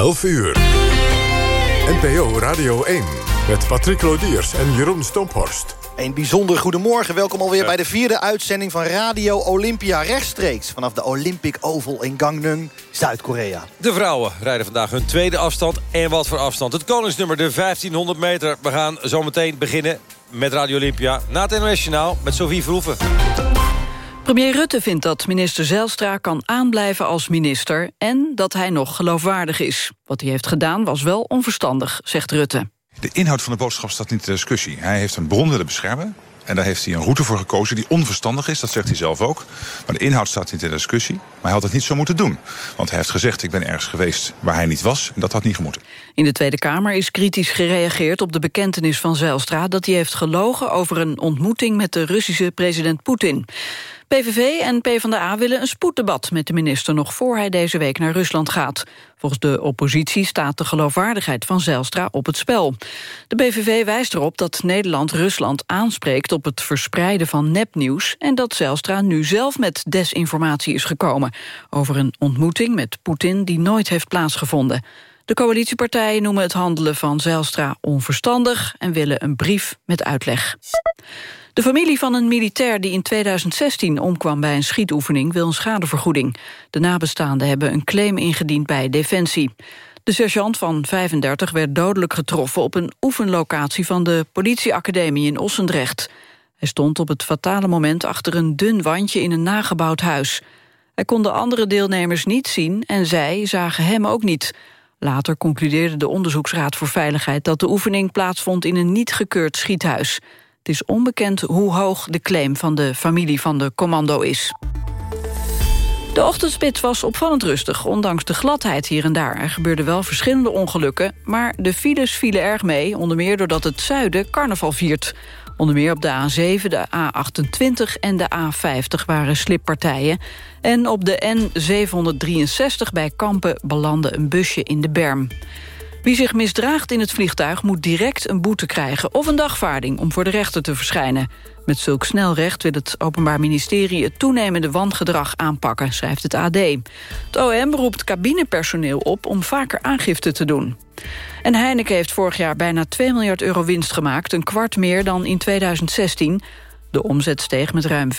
11 uur. NPO Radio 1 met Patrick Lodiers en Jeroen Stomphorst. Een bijzonder goedemorgen. Welkom alweer bij de vierde uitzending van Radio Olympia rechtstreeks... vanaf de Olympic Oval in Gangneung, Zuid-Korea. De vrouwen rijden vandaag hun tweede afstand. En wat voor afstand. Het koningsnummer, de 1500 meter. We gaan zometeen beginnen met Radio Olympia. Na het internationaal met Sophie Verhoeven. Premier Rutte vindt dat minister Zijlstra kan aanblijven als minister... en dat hij nog geloofwaardig is. Wat hij heeft gedaan was wel onverstandig, zegt Rutte. De inhoud van de boodschap staat niet ter discussie. Hij heeft een bron willen beschermen. En daar heeft hij een route voor gekozen die onverstandig is, dat zegt hij zelf ook. Maar de inhoud staat niet ter discussie. Maar hij had het niet zo moeten doen. Want hij heeft gezegd, ik ben ergens geweest waar hij niet was. En dat had niet gemoeten. In de Tweede Kamer is kritisch gereageerd op de bekentenis van Zijlstra... dat hij heeft gelogen over een ontmoeting met de Russische president Poetin. PVV en PvdA willen een spoeddebat met de minister... nog voor hij deze week naar Rusland gaat. Volgens de oppositie staat de geloofwaardigheid van Zijlstra op het spel. De PVV wijst erop dat Nederland Rusland aanspreekt... op het verspreiden van nepnieuws... en dat Zijlstra nu zelf met desinformatie is gekomen... over een ontmoeting met Poetin die nooit heeft plaatsgevonden. De coalitiepartijen noemen het handelen van Zijlstra onverstandig... en willen een brief met uitleg. De familie van een militair die in 2016 omkwam bij een schietoefening wil een schadevergoeding. De nabestaanden hebben een claim ingediend bij Defensie. De sergeant van 35 werd dodelijk getroffen op een oefenlocatie van de politieacademie in Ossendrecht. Hij stond op het fatale moment achter een dun wandje in een nagebouwd huis. Hij kon de andere deelnemers niet zien en zij zagen hem ook niet. Later concludeerde de Onderzoeksraad voor Veiligheid dat de oefening plaatsvond in een niet gekeurd schiethuis. Het is onbekend hoe hoog de claim van de familie van de commando is. De ochtendspits was opvallend rustig, ondanks de gladheid hier en daar. Er gebeurden wel verschillende ongelukken, maar de files vielen erg mee... onder meer doordat het zuiden carnaval viert. Onder meer op de A7, de A28 en de A50 waren slippartijen. En op de N763 bij Kampen belandde een busje in de berm. Wie zich misdraagt in het vliegtuig moet direct een boete krijgen... of een dagvaarding om voor de rechter te verschijnen. Met zulk snelrecht wil het Openbaar Ministerie... het toenemende wangedrag aanpakken, schrijft het AD. Het OM roept cabinepersoneel op om vaker aangifte te doen. En Heineken heeft vorig jaar bijna 2 miljard euro winst gemaakt... een kwart meer dan in 2016... De omzet steeg met ruim 5%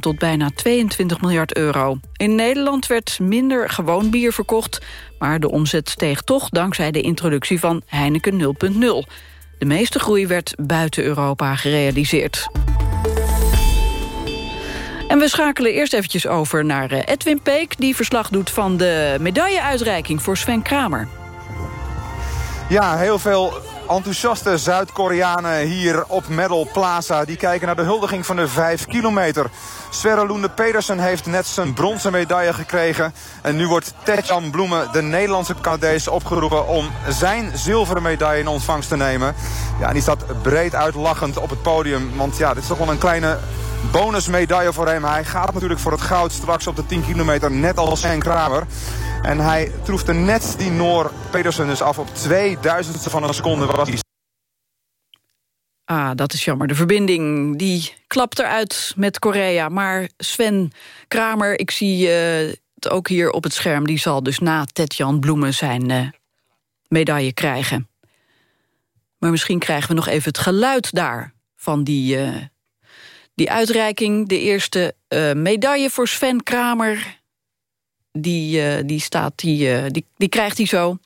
tot bijna 22 miljard euro. In Nederland werd minder gewoon bier verkocht... maar de omzet steeg toch dankzij de introductie van Heineken 0.0. De meeste groei werd buiten Europa gerealiseerd. En we schakelen eerst eventjes over naar eh, Edwin Peek... die verslag doet van de medailleuitreiking voor Sven Kramer. Ja, heel veel enthousiaste Zuid-Koreanen hier op Medal Plaza. Die kijken naar de huldiging van de 5 kilometer. Sverre Loende Pedersen heeft net zijn bronzen medaille gekregen. En nu wordt Tetjan Bloemen, de Nederlandse Canadees, opgeroepen... om zijn zilveren medaille in ontvangst te nemen. Ja, en die staat breed uitlachend op het podium. Want ja, dit is toch wel een kleine bonusmedaille voor hem. Hij gaat natuurlijk voor het goud straks op de 10 kilometer, net als zijn Kramer. En hij troefde net die Noor Pedersen dus af op 2000ste van een seconde. Ah, dat is jammer. De verbinding die klapt eruit met Korea. Maar Sven Kramer, ik zie uh, het ook hier op het scherm... die zal dus na Tetjan Bloemen zijn uh, medaille krijgen. Maar misschien krijgen we nog even het geluid daar... van die, uh, die uitreiking. De eerste medaille voor Sven Kramer die, uh, die, staat, die, uh, die, die krijgt hij zo.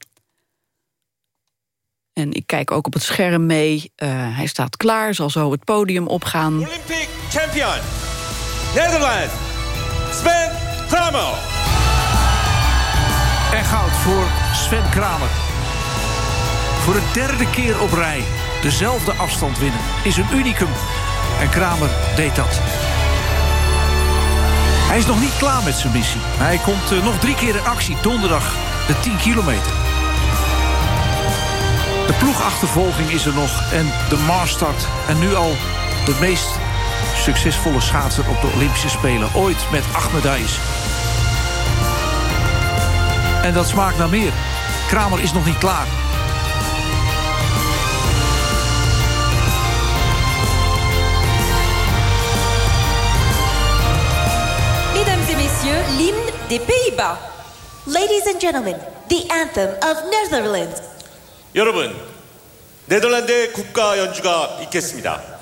En ik kijk ook op het scherm mee. Uh, hij staat klaar, zal zo het podium opgaan. Olympic champion, Nederland, Sven Kramer. En goud voor Sven Kramer. Voor de derde keer op rij dezelfde afstand winnen is een unicum. En Kramer deed dat. Hij is nog niet klaar met zijn missie. Hij komt uh, nog drie keer in actie donderdag de 10 kilometer. De ploegachtervolging is er nog en de Maastart. En nu al de meest succesvolle schaatser op de Olympische Spelen. Ooit met acht medailles. En dat smaakt naar meer. Kramer is nog niet klaar. Des Pays-Bas. Ladies and gentlemen, the anthem of Netherlands. 여러분, 네덜란드의 국가 연주가 있겠습니다.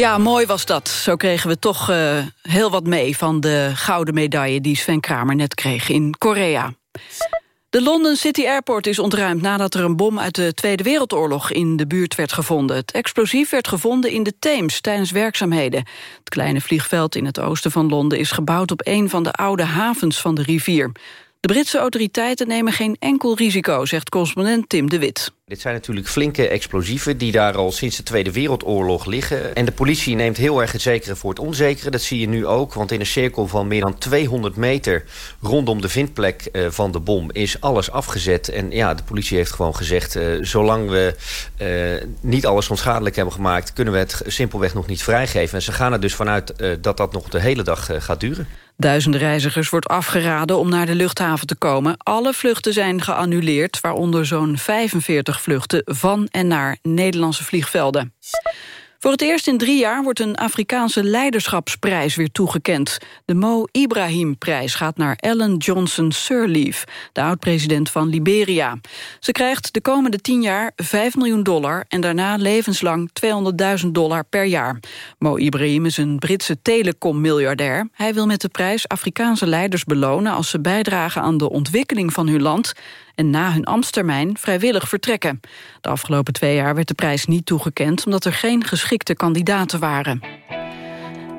Ja, mooi was dat. Zo kregen we toch uh, heel wat mee van de gouden medaille... die Sven Kramer net kreeg in Korea. De London City Airport is ontruimd nadat er een bom uit de Tweede Wereldoorlog in de buurt werd gevonden. Het explosief werd gevonden in de Theems tijdens werkzaamheden. Het kleine vliegveld in het oosten van Londen is gebouwd op een van de oude havens van de rivier. De Britse autoriteiten nemen geen enkel risico, zegt correspondent Tim de Wit. Dit zijn natuurlijk flinke explosieven die daar al sinds de Tweede Wereldoorlog liggen. En de politie neemt heel erg het zekere voor het onzekere. Dat zie je nu ook, want in een cirkel van meer dan 200 meter... rondom de vindplek uh, van de bom is alles afgezet. En ja, de politie heeft gewoon gezegd... Uh, zolang we uh, niet alles onschadelijk hebben gemaakt... kunnen we het simpelweg nog niet vrijgeven. En ze gaan er dus vanuit dat dat nog de hele dag gaat duren. Duizenden reizigers wordt afgeraden om naar de luchthaven te komen. Alle vluchten zijn geannuleerd, waaronder zo'n 45 vluchten van en naar Nederlandse vliegvelden. Voor het eerst in drie jaar wordt een Afrikaanse leiderschapsprijs weer toegekend. De Mo Ibrahim-prijs gaat naar Ellen Johnson Sirleaf, de oud-president van Liberia. Ze krijgt de komende tien jaar 5 miljoen dollar en daarna levenslang 200.000 dollar per jaar. Mo Ibrahim is een Britse telecommiljardair. Hij wil met de prijs Afrikaanse leiders belonen als ze bijdragen aan de ontwikkeling van hun land en na hun ambtstermijn vrijwillig vertrekken. De afgelopen twee jaar werd de prijs niet toegekend... omdat er geen geschikte kandidaten waren.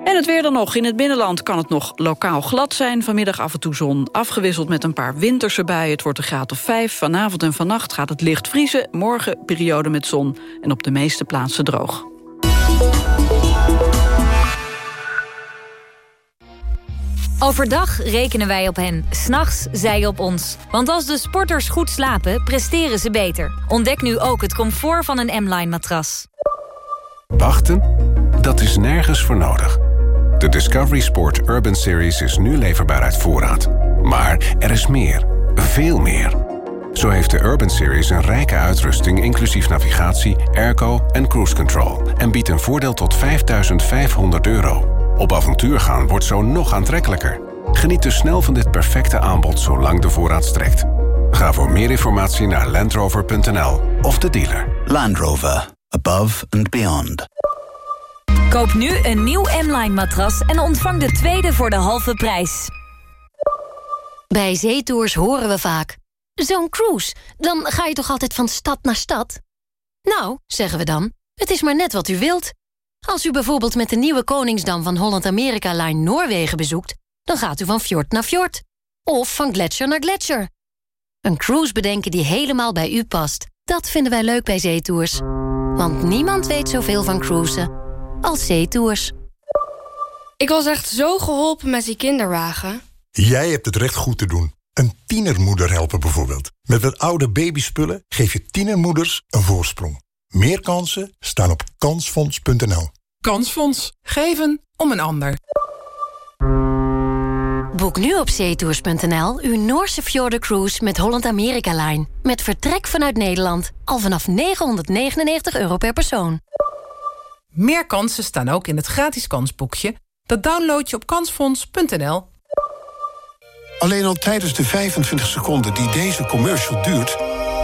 En het weer dan nog. In het binnenland kan het nog lokaal glad zijn. Vanmiddag af en toe zon, afgewisseld met een paar winterse buien. Het wordt een graad of vijf. Vanavond en vannacht gaat het licht vriezen. Morgen periode met zon en op de meeste plaatsen droog. Overdag rekenen wij op hen, s'nachts zij op ons. Want als de sporters goed slapen, presteren ze beter. Ontdek nu ook het comfort van een M-Line matras. Wachten? Dat is nergens voor nodig. De Discovery Sport Urban Series is nu leverbaar uit voorraad. Maar er is meer. Veel meer. Zo heeft de Urban Series een rijke uitrusting... inclusief navigatie, airco en cruise control... en biedt een voordeel tot 5500 euro. Op avontuur gaan wordt zo nog aantrekkelijker. Geniet dus snel van dit perfecte aanbod zolang de voorraad strekt. Ga voor meer informatie naar landrover.nl of de dealer. Land Rover. Above and beyond. Koop nu een nieuw M-Line matras en ontvang de tweede voor de halve prijs. Bij zeetours horen we vaak... Zo'n cruise, dan ga je toch altijd van stad naar stad? Nou, zeggen we dan, het is maar net wat u wilt... Als u bijvoorbeeld met de nieuwe Koningsdam van Holland-Amerika-Line Noorwegen bezoekt... dan gaat u van fjord naar fjord. Of van gletsjer naar gletsjer. Een cruise bedenken die helemaal bij u past. Dat vinden wij leuk bij zeetours. Want niemand weet zoveel van cruisen als zeetours. Ik was echt zo geholpen met die kinderwagen. Jij hebt het recht goed te doen. Een tienermoeder helpen bijvoorbeeld. Met wat oude babyspullen geef je tienermoeders een voorsprong. Meer kansen staan op kansfonds.nl. Kansfonds. Geven om een ander. Boek nu op zeetours.nl uw Noorse Cruise met Holland America Line. Met vertrek vanuit Nederland. Al vanaf 999 euro per persoon. Meer kansen staan ook in het gratis kansboekje. Dat download je op kansfonds.nl. Alleen al tijdens de 25 seconden die deze commercial duurt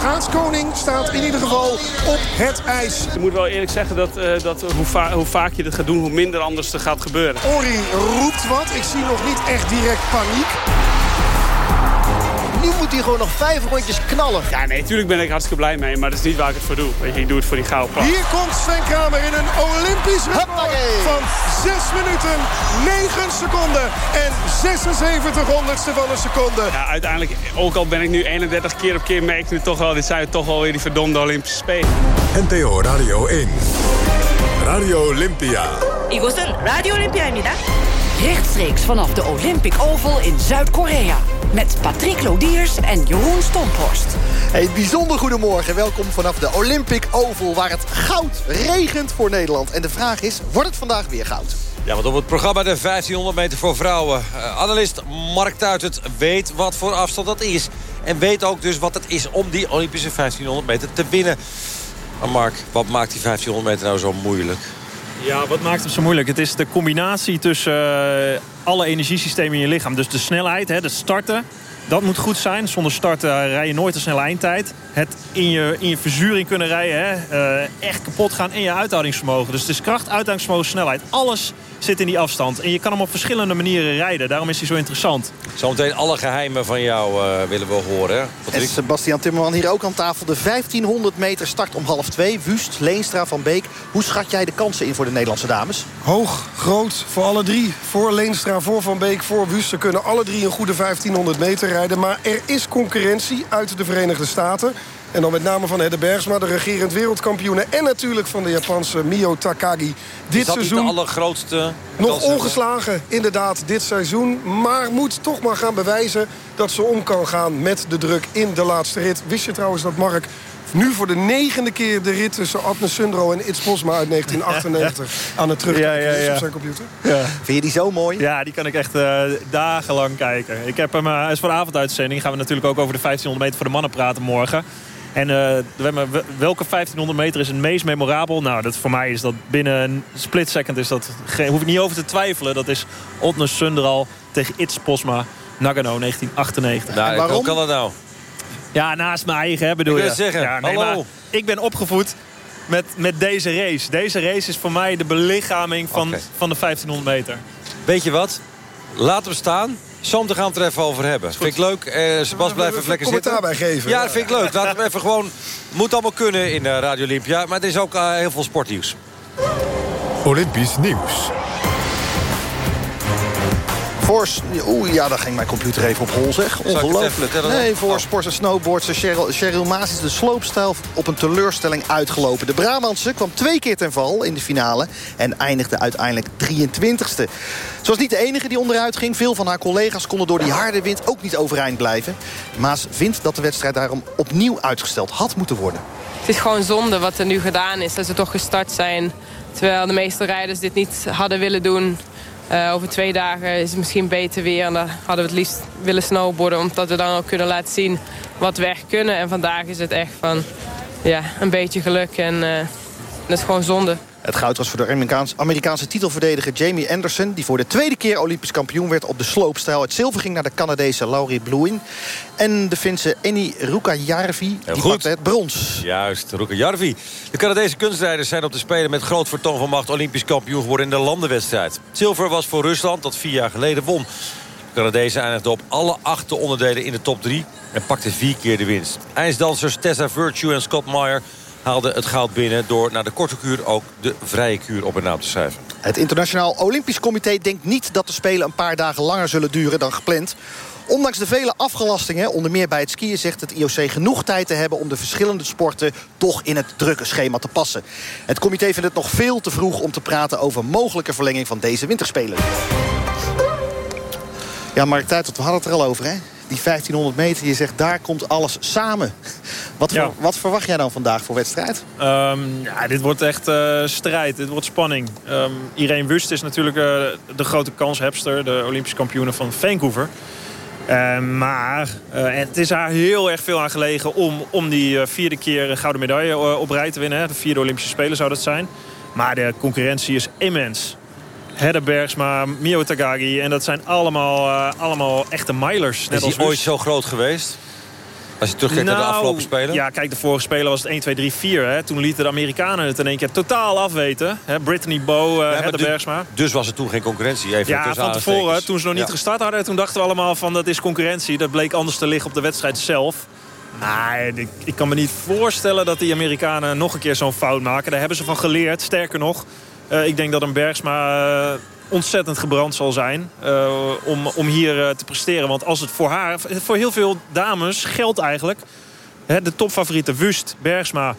Schaatskoning staat in ieder geval op het ijs. Ik moet wel eerlijk zeggen dat, uh, dat hoe, va hoe, vaak je dit gaat doen, hoe minder anders er gaat gebeuren. Ori roept wat. Ik zie nog niet echt direct paniek nu moet hij gewoon nog vijf rondjes knallen. Ja, nee, natuurlijk ben ik hartstikke blij mee. Maar dat is niet waar ik het voor doe. Weet je, ik doe het voor die gouden Hier komt Sven Kramer in een Olympisch record van 6 minuten, 9 seconden en 76 honderdste van een seconde. Ja, uiteindelijk, ook al ben ik nu 31 keer op keer, merk ik nu toch wel, dit zijn toch wel weer die verdomde Olympische Spelen. NTO Radio 1. Radio Olympia. 이곳은 Radio Olympia입니다. Rechtstreeks vanaf de Olympic Oval in Zuid-Korea. Met Patrick Lodiers en Jeroen Stomphorst. Hey, bijzonder goedemorgen. Welkom vanaf de Olympic Oval... waar het goud regent voor Nederland. En de vraag is, wordt het vandaag weer goud? Ja, want op het programma de 1500 meter voor vrouwen... Uh, analist Mark Tuitert weet wat voor afstand dat is. En weet ook dus wat het is om die Olympische 1500 meter te winnen. Maar Mark, wat maakt die 1500 meter nou zo moeilijk? Ja, wat maakt het zo moeilijk? Het is de combinatie tussen uh, alle energiesystemen in je lichaam. Dus de snelheid, hè, de starten, dat moet goed zijn. Zonder starten rij je nooit een snelle eindtijd. Het in je, in je verzuring kunnen rijden, hè, uh, echt kapot gaan en je uithoudingsvermogen. Dus het is kracht, uithoudingsvermogen, snelheid. Alles zit in die afstand. En je kan hem op verschillende manieren rijden. Daarom is hij zo interessant. Zometeen alle geheimen van jou uh, willen we horen. En Sebastian Timmerman hier ook aan tafel. De 1500 meter start om half twee. Wust, Leenstra, Van Beek. Hoe schat jij de kansen in voor de Nederlandse dames? Hoog, groot, voor alle drie. Voor Leenstra, voor Van Beek, voor Wust. Ze kunnen alle drie een goede 1500 meter rijden. Maar er is concurrentie uit de Verenigde Staten. En dan met name van Hedde Bergsma, de regerend wereldkampioene. En natuurlijk van de Japanse Mio Takagi. Dit is seizoen de allergrootste... Nog ongeslagen, inderdaad, dit seizoen. Maar moet toch maar gaan bewijzen dat ze om kan gaan met de druk in de laatste rit. Wist je trouwens dat Mark nu voor de negende keer de rit tussen Adne Sundro en Its Bosma uit 1998 aan het terugkijken ja, ja, ja. op zijn computer. Ja. Vind je die zo mooi? Ja, die kan ik echt uh, dagenlang kijken. Ik heb hem, uh, is voor de avonduitzending gaan we natuurlijk ook over de 1500 meter voor de mannen praten morgen. En uh, welke 1500 meter is het meest memorabel? Nou, dat voor mij is dat binnen een split second is dat... hoef ik niet over te twijfelen. Dat is Otne Sunderal tegen Its Posma Nagano 1998. Nou, waarom? Hoe kan dat nou? Ja, naast mijn eigen, hè, bedoel ik je. zeggen, ja, nee, hallo. ik ben opgevoed met, met deze race. Deze race is voor mij de belichaming van, okay. van de 1500 meter. Weet je wat? Laat hem staan. Sam, gaan we het er even over hebben. Vind ik leuk. Eh, Sebas, blijf even lekker zitten. commentaar bij geven. Ja, dat vind ik leuk. Laten we even gewoon... Moet allemaal kunnen in uh, Radio Olympia. Maar er is ook uh, heel veel sportnieuws. Olympisch nieuws. Oeh, ja, daar ging mijn computer even op hol, zeg. Ongelooflijk. Nee, voor oh. sport- en snowboardster Cheryl, Cheryl Maas is de sloopstijl op een teleurstelling uitgelopen. De Brabantse kwam twee keer ten val in de finale en eindigde uiteindelijk 23ste. Ze was niet de enige die onderuit ging. Veel van haar collega's konden door die harde wind ook niet overeind blijven. Maas vindt dat de wedstrijd daarom opnieuw uitgesteld had moeten worden. Het is gewoon zonde wat er nu gedaan is. Dat ze toch gestart zijn. Terwijl de meeste rijders dit niet hadden willen doen. Uh, over twee dagen is het misschien beter weer. En dan hadden we het liefst willen snowboarden. Omdat we dan ook kunnen laten zien wat we echt kunnen. En vandaag is het echt van ja, een beetje geluk. En uh, dat is gewoon zonde. Het goud was voor de Amerikaanse, Amerikaanse titelverdediger Jamie Anderson... die voor de tweede keer Olympisch kampioen werd op de sloopstijl. Het zilver ging naar de Canadese Laurie Bluin. En de Finse Eni Rukajarvi, die pakte het brons. Juist, Rukajarvi. De Canadese kunstrijders zijn op de Spelen met groot vertoon van macht... Olympisch kampioen geworden in de landenwedstrijd. Zilver was voor Rusland, dat vier jaar geleden won. De Canadezen eindigden op alle acht onderdelen in de top drie... en pakte vier keer de winst. IJsdansers Tessa Virtue en Scott Meyer haalde het goud binnen... door na de korte kuur ook de vrije kuur op hun naam te schrijven. Het Internationaal Olympisch Comité denkt niet dat de Spelen... een paar dagen langer zullen duren dan gepland. Ondanks de vele afgelastingen, onder meer bij het skiën... zegt het IOC genoeg tijd te hebben om de verschillende sporten... toch in het drukke schema te passen. Het comité vindt het nog veel te vroeg om te praten... over mogelijke verlenging van deze winterspelen. Ja, Mark Tijd, we hadden het er al over, hè? Die 1500 meter, je zegt daar komt alles samen. Wat, ja. wat verwacht jij dan vandaag voor wedstrijd? Um, ja, dit wordt echt uh, strijd, dit wordt spanning. Um, Irene Wust is natuurlijk uh, de grote kanshebster, de Olympische kampioene van Vancouver. Uh, maar uh, het is haar heel erg veel aan gelegen om, om die uh, vierde keer een gouden medaille op rij te winnen. Hè. De vierde Olympische Spelen zou dat zijn. Maar de concurrentie is immens. Hedda Bergsma, Mio Tagagi. En dat zijn allemaal, allemaal echte milers. Net is hij ooit zo groot geweest? Als je terugkijkt nou, naar de nou, afgelopen Spelen? Ja, kijk, de vorige Spelen was het 1, 2, 3, 4. Hè. Toen lieten de Amerikanen het in één keer totaal afweten. Hè. Brittany Bow, uh, ja, Bergsma. Dus was er toen geen concurrentie? Even ja, van tevoren, toen ze nog niet ja. gestart hadden... toen dachten we allemaal van dat is concurrentie. Dat bleek anders te liggen op de wedstrijd zelf. Maar ik, ik kan me niet voorstellen dat die Amerikanen nog een keer zo'n fout maken. Daar hebben ze van geleerd. Sterker nog, uh, ik denk dat een Bergsma... Uh, ontzettend gebrand zal zijn uh, om, om hier te presteren. Want als het voor haar, voor heel veel dames geldt eigenlijk... Hè, de topfavorieten Wust, Bergsma,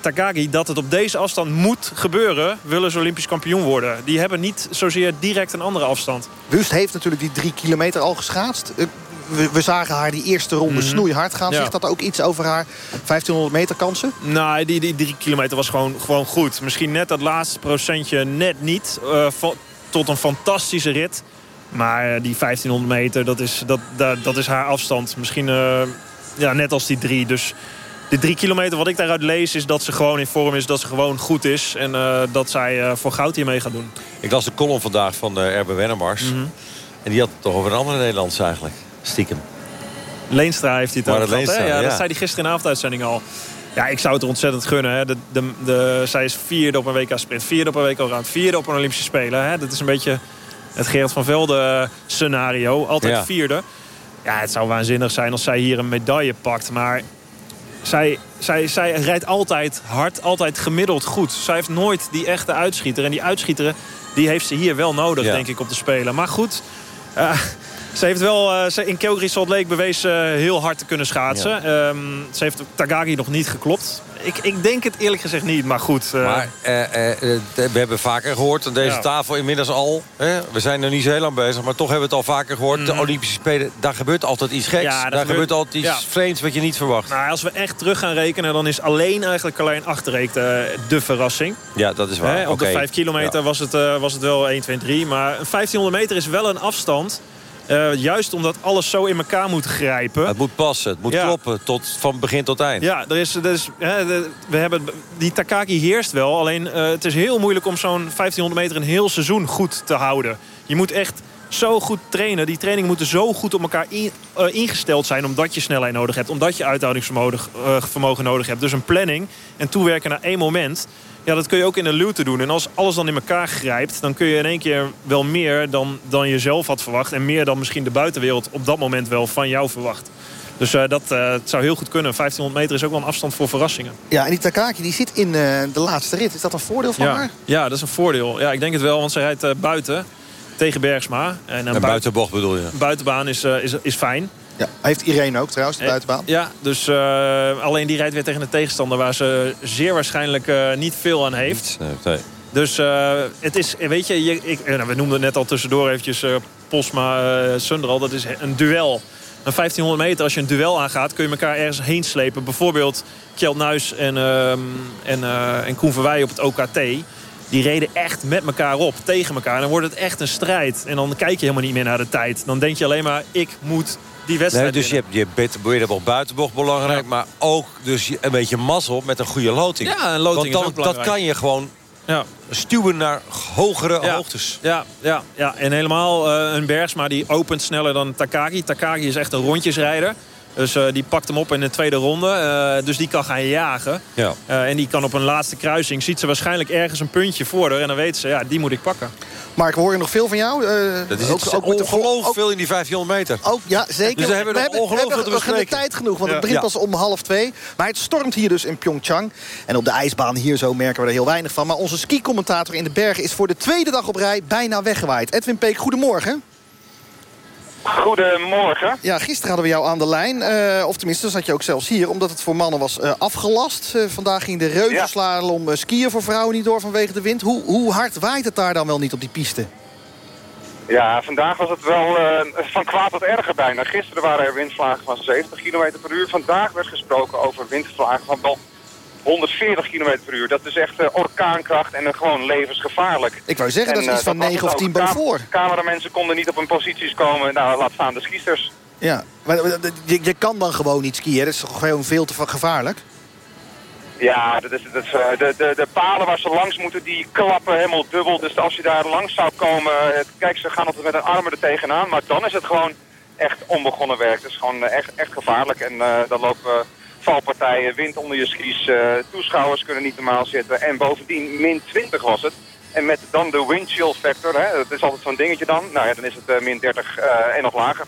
Takagi... dat het op deze afstand moet gebeuren, willen ze Olympisch kampioen worden. Die hebben niet zozeer direct een andere afstand. Wust heeft natuurlijk die drie kilometer al geschaatst. We, we, zagen haar die eerste ronde mm -hmm. snoeihard gaan. Ja. Zegt dat ook iets over haar 1500 meter kansen? Nou, die, die drie kilometer was gewoon, gewoon goed. Misschien net dat laatste procentje net niet. Uh, tot een fantastische rit. Maar eh, die 1500 meter, dat is, dat, dat, dat is haar afstand. Misschien uh, ja, net als die drie. Dus de drie kilometer, wat ik daaruit lees, is dat ze gewoon in vorm is. Dat ze gewoon goed is. En uh, dat zij uh, voor goud hiermee gaat doen. Ik las de column vandaag van de Erbe Wennemars. Mm -hmm. En die had het toch over een andere Nederlands eigenlijk. Stiekem. Leenstra heeft hij het over gehad, Ja, ja, dat zei hij gisteren in de avonduitzending al. Ja, ik zou het er ontzettend gunnen. Hè. De, de, de, zij is vierde op een WK sprint, vierde op een WK round, vierde op een Olympische Spelen. Hè. Dat is een beetje het Gerard van Velde scenario. Altijd ja. vierde. Ja, het zou waanzinnig zijn als zij hier een medaille pakt. Maar zij, zij, zij rijdt altijd hard, altijd gemiddeld goed. Zij heeft nooit die echte uitschieter. En die uitschieter die heeft ze hier wel nodig, ja. denk ik, op de Spelen. Maar goed... Uh, ze heeft wel uh, in Calgary Salt Lake bewezen heel hard te kunnen schaatsen. Ja. Um, ze heeft Tagagi nog niet geklopt. Ik, ik denk het eerlijk gezegd niet, maar goed. Uh... Maar we hebben vaker gehoord aan deze ja. tafel inmiddels al. Hè? We zijn er niet zo heel lang bezig, maar toch hebben we het al vaker gehoord. Mm. De Olympische Spelen, daar gebeurt altijd iets geks. Ja, daar gebeurt, gebeurt altijd iets ja. vreemds wat je niet verwacht. Nou, als we echt terug gaan rekenen, dan is alleen eigenlijk Carlijn Achterreek de, de verrassing. Ja, dat is waar. Hè? Op okay. de 5 kilometer was, het, was het wel 1, 2, 3. Maar een 1500 meter is wel een afstand... Uh, juist omdat alles zo in elkaar moet grijpen. Het moet passen, het moet ja. kloppen tot, van begin tot eind. Ja, er is, er is, hè, we hebben, die Takaki heerst wel. Alleen uh, het is heel moeilijk om zo'n 1500 meter een heel seizoen goed te houden. Je moet echt zo goed trainen. Die trainingen moeten zo goed op elkaar in, uh, ingesteld zijn... omdat je snelheid nodig hebt, omdat je uithoudingsvermogen nodig hebt. Dus een planning en toewerken naar één moment... Ja, dat kun je ook in de luwte doen. En als alles dan in elkaar grijpt... dan kun je in één keer wel meer dan, dan je zelf had verwacht. En meer dan misschien de buitenwereld op dat moment wel van jou verwacht. Dus uh, dat uh, zou heel goed kunnen. 1500 meter is ook wel een afstand voor verrassingen. Ja, en die Takaki die zit in uh, de laatste rit. Is dat een voordeel van ja. haar? Ja, dat is een voordeel. Ja, ik denk het wel, want ze rijdt buiten tegen Bergsma. En, een buitenbocht bedoel je? Buitenbaan is, is, is fijn. Ja, heeft Irene ook trouwens, de buitenbaan. Ja, dus uh, alleen die rijdt weer tegen een tegenstander... waar ze zeer waarschijnlijk uh, niet veel aan heeft. Nee, nee. Dus uh, het is, weet je, je ik, nou, we noemden het net al tussendoor eventjes Posma, Sundral. Dat is een duel. Een 1500 meter, als je een duel aangaat, kun je elkaar ergens heen slepen. Bijvoorbeeld Kjeld Nuis en, en, en Koen Verwij op het OKT die reden echt met elkaar op, tegen elkaar. En dan wordt het echt een strijd. En dan kijk je helemaal niet meer naar de tijd. Dan denk je alleen maar, ik moet die wedstrijd nee, Dus je hebt, je hebt buitenbocht belangrijk... Ja. maar ook dus een beetje mazzel met een goede loting. Ja, een loting Want dan, dat kan je gewoon ja. stuwen naar hogere ja. hoogtes. Ja, ja, ja, en helemaal uh, een Bergsma die opent sneller dan Takagi. Takagi is echt een rondjesrijder. Dus uh, die pakt hem op in de tweede ronde. Uh, dus die kan gaan jagen. Ja. Uh, en die kan op een laatste kruising... ziet ze waarschijnlijk ergens een puntje voor haar. En dan weet ze, ja, die moet ik pakken. Mark, we horen nog veel van jou. dat is ook, ook ongelooflijk veel in die 1500 meter. Ook, ja, zeker. Dus we hebben, we hebben, we hebben, we hebben tijd genoeg, want het begint ja. pas om half twee. Maar het stormt hier dus in Pyeongchang. En op de ijsbaan hier zo merken we er heel weinig van. Maar onze ski-commentator in de bergen is voor de tweede dag op rij bijna weggewaaid. Edwin Peek, goedemorgen. Goedemorgen. Ja, gisteren hadden we jou aan de lijn. Uh, of tenminste, zat je ook zelfs hier. Omdat het voor mannen was uh, afgelast. Uh, vandaag ging de reuzenslalom ja. skiën voor vrouwen niet door vanwege de wind. Hoe, hoe hard waait het daar dan wel niet op die piste? Ja, vandaag was het wel van kwaad tot erger bijna. Gisteren waren er windvlagen van 70 km per uur. Vandaag werd gesproken over windvlagen van wel 140 km per uur. Dat is echt uh, orkaankracht en uh, gewoon levensgevaarlijk. Ik wou zeggen, en, dat is iets van 9 of 10 boven voor. Cameramensen konden niet op hun posities komen. Nou, laat staan de skiesters. Ja, maar je, je kan dan gewoon niet skiën. Dat is toch gewoon veel te gevaarlijk? Ja, dat is, dat is, eh, de, de, de palen waar ze langs moeten, die klappen helemaal dubbel. Dus als je daar langs zou komen, het, kijk, ze gaan altijd met een armen er tegenaan. Maar dan is het gewoon echt onbegonnen werk. Het is gewoon eh, echt, echt gevaarlijk. En uh, dan lopen valpartijen, wind onder je skis, uh, toeschouwers kunnen niet normaal zitten. En bovendien, min 20 was het. En met dan de wind chill factor, hè, dat is altijd zo'n dingetje dan. Nou ja, dan is het min 30 en nog lager.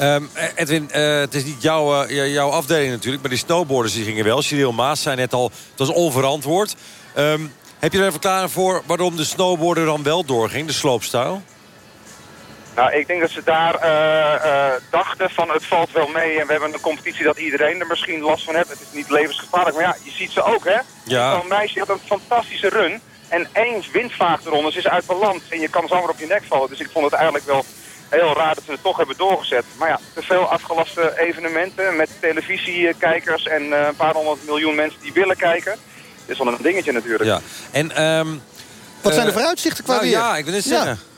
Um, Edwin, het is niet jouw, jouw afdeling natuurlijk, maar die snowboarders die gingen wel. Cyril Maas zei net al, het was onverantwoord. Um, heb je er een verklaring voor waarom de snowboarder dan wel doorging, de sloopstijl? Nou, ik denk dat ze daar uh, dachten van het valt wel mee en we hebben een competitie dat iedereen er misschien last van heeft. Het is niet levensgevaarlijk, maar ja, je ziet ze ook hè. Ja. Een meisje had een fantastische run en één windvaag eronder, ze is uit balans en je kan zomaar op je nek vallen. Dus ik vond het eigenlijk wel heel raar dat ze het toch hebben doorgezet. Maar ja, te veel afgelaste evenementen met televisiekijkers en uh, een paar honderd miljoen mensen die willen kijken. Dat is wel een dingetje natuurlijk. Ja. En, um, Wat zijn de vooruitzichten qua nou, weer? Ja, ik wil het zeggen. Ja,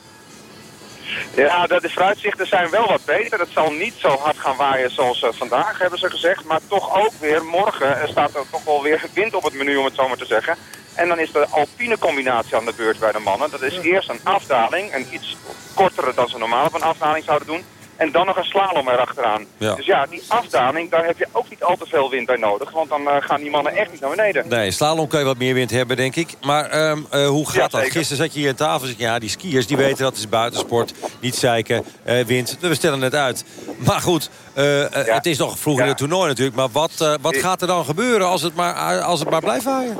de, de vooruitzichten zijn wel wat beter. Het zal niet zo hard gaan waaien zoals uh, vandaag, hebben ze gezegd. Maar toch ook weer morgen staat er toch wel weer wind op het menu, om het zo maar te zeggen. En dan is de alpine combinatie aan de beurt bij de mannen. Dat is eerst een afdaling, een iets kortere dan ze normaal op een afdaling zouden doen. En dan nog een slalom erachteraan. Ja. Dus ja, die afdaling, daar heb je ook niet al te veel wind bij nodig. Want dan uh, gaan die mannen echt niet naar beneden. Nee, slalom kan je wat meer wind hebben, denk ik. Maar um, uh, hoe gaat ja, dat? Gisteren zat je hier aan tafel zei ja, die skiers die weten dat is buitensport. Niet zeiken, uh, wind. We stellen het uit. Maar goed, ja. het is nog vroeg in het toernooi natuurlijk. Maar wat, wat gaat er dan gebeuren als het maar, als het maar blijft waaien?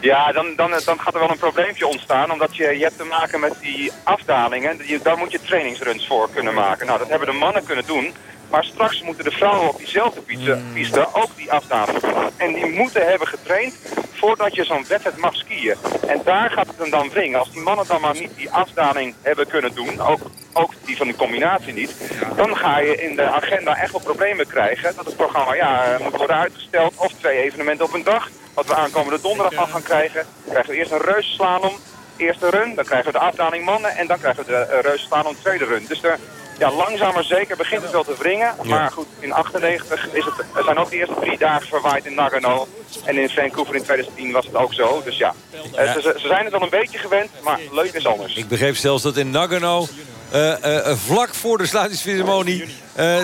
Ja, dan, dan, dan gaat er wel een probleempje ontstaan. Omdat je, je hebt te maken met die afdalingen. Daar moet je trainingsruns voor kunnen maken. Nou, dat hebben de mannen kunnen doen. Maar straks moeten de vrouwen op diezelfde piste, piste ook die afdaling. En die moeten hebben getraind voordat je zo'n wedstrijd mag skiën. En daar gaat het hem dan wringen. Als die mannen dan maar niet die afdaling hebben kunnen doen, ook, ook die van de combinatie niet, dan ga je in de agenda echt wel problemen krijgen. Dat het programma ja, moet worden uitgesteld of twee evenementen op een dag. Wat we aankomende donderdag af gaan krijgen. Krijgen we eerst een reuzenslalom, eerste run. Dan krijgen we de afdaling mannen en dan krijgen we de uh, reuzenslalom tweede run. Dus er, ja, langzaam maar zeker begint het wel te wringen. Maar goed, in 98 is het, er zijn ook de eerste drie dagen verwaaid in Nagano. En in Vancouver in 2010 was het ook zo. Dus ja, uh, ze, ze, zijn het wel een beetje gewend, maar leuk is anders. Ik begreep zelfs dat in Nagano uh, vlak voor de sluitingsceremonie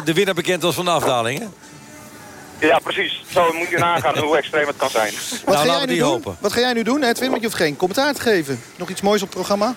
de winnaar bekend was van de afdaling. Hè? Ja, precies. Zo moet je nagaan hoe extreem het kan zijn. Wat, nou, ga jij nu doen? hopen. Wat ga jij nu doen, Edwin? Want je hoeft geen commentaar te geven. Nog iets moois op het programma?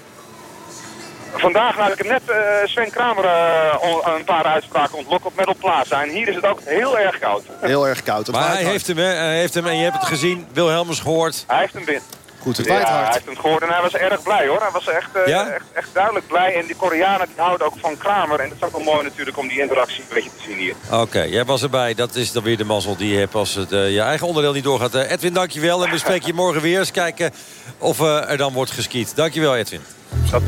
Vandaag, nou, ik net uh, Sven Kramer uh, een paar uitspraken ontlokken op Metal Plaza. En hier is het ook heel erg koud. Heel erg koud. Maar hij heeft, hem, hè? hij heeft hem, en je hebt het gezien, Wilhelmus gehoord. Hij heeft hem binnen. Goed, het ja, hard. hij heeft hem gehoord en hij was erg blij hoor. Hij was echt, uh, ja? echt, echt, duidelijk blij. En die Koreanen die houden ook van Kramer. En dat is ook wel mooi natuurlijk om die interactie een beetje te zien hier. Oké, okay, jij was erbij. Dat is dan weer de mazzel die je hebt als het, uh, je eigen onderdeel niet doorgaat. Uh, Edwin, dankjewel. En we spreken je morgen weer eens kijken of er dan wordt geskiet. Dankjewel Edwin. Zat.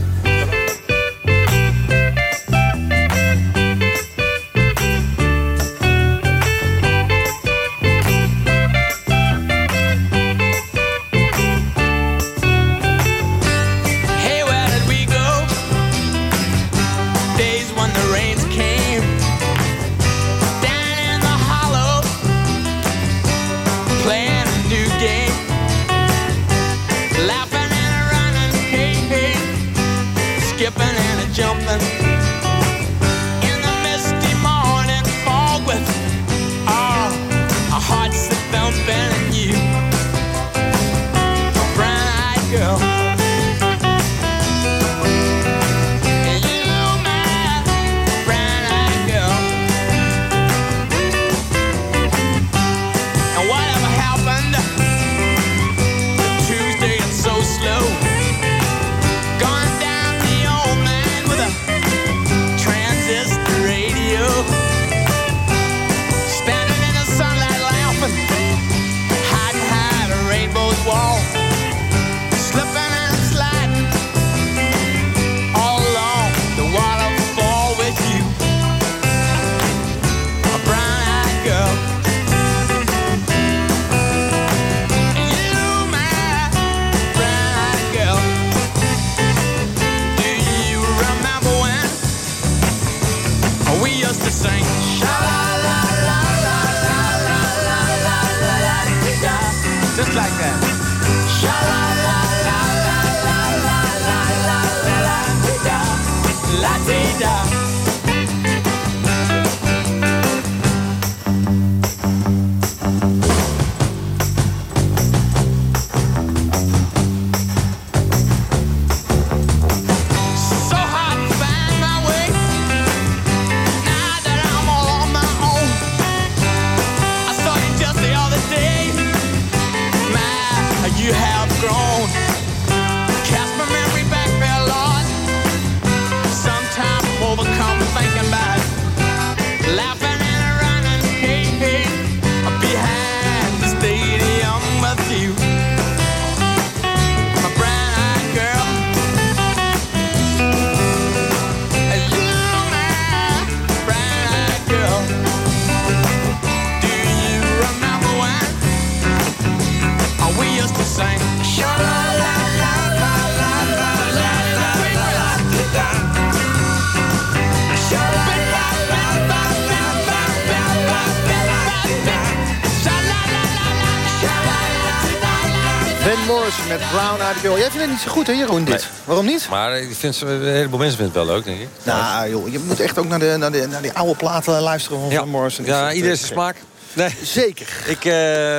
Niet zo goed, hè Jeroen, dit? Waarom niet? Maar ik vind, ze- een heleboel mensen vinden het wel leuk, denk ik. Nou, joh, je moet echt ook naar, de, naar, de, naar die oude platen luisteren van Ja. Van Morrison. Ja, Is iedereen dat, zijn eh, smaak. Nee. Zeker. Ik, eh,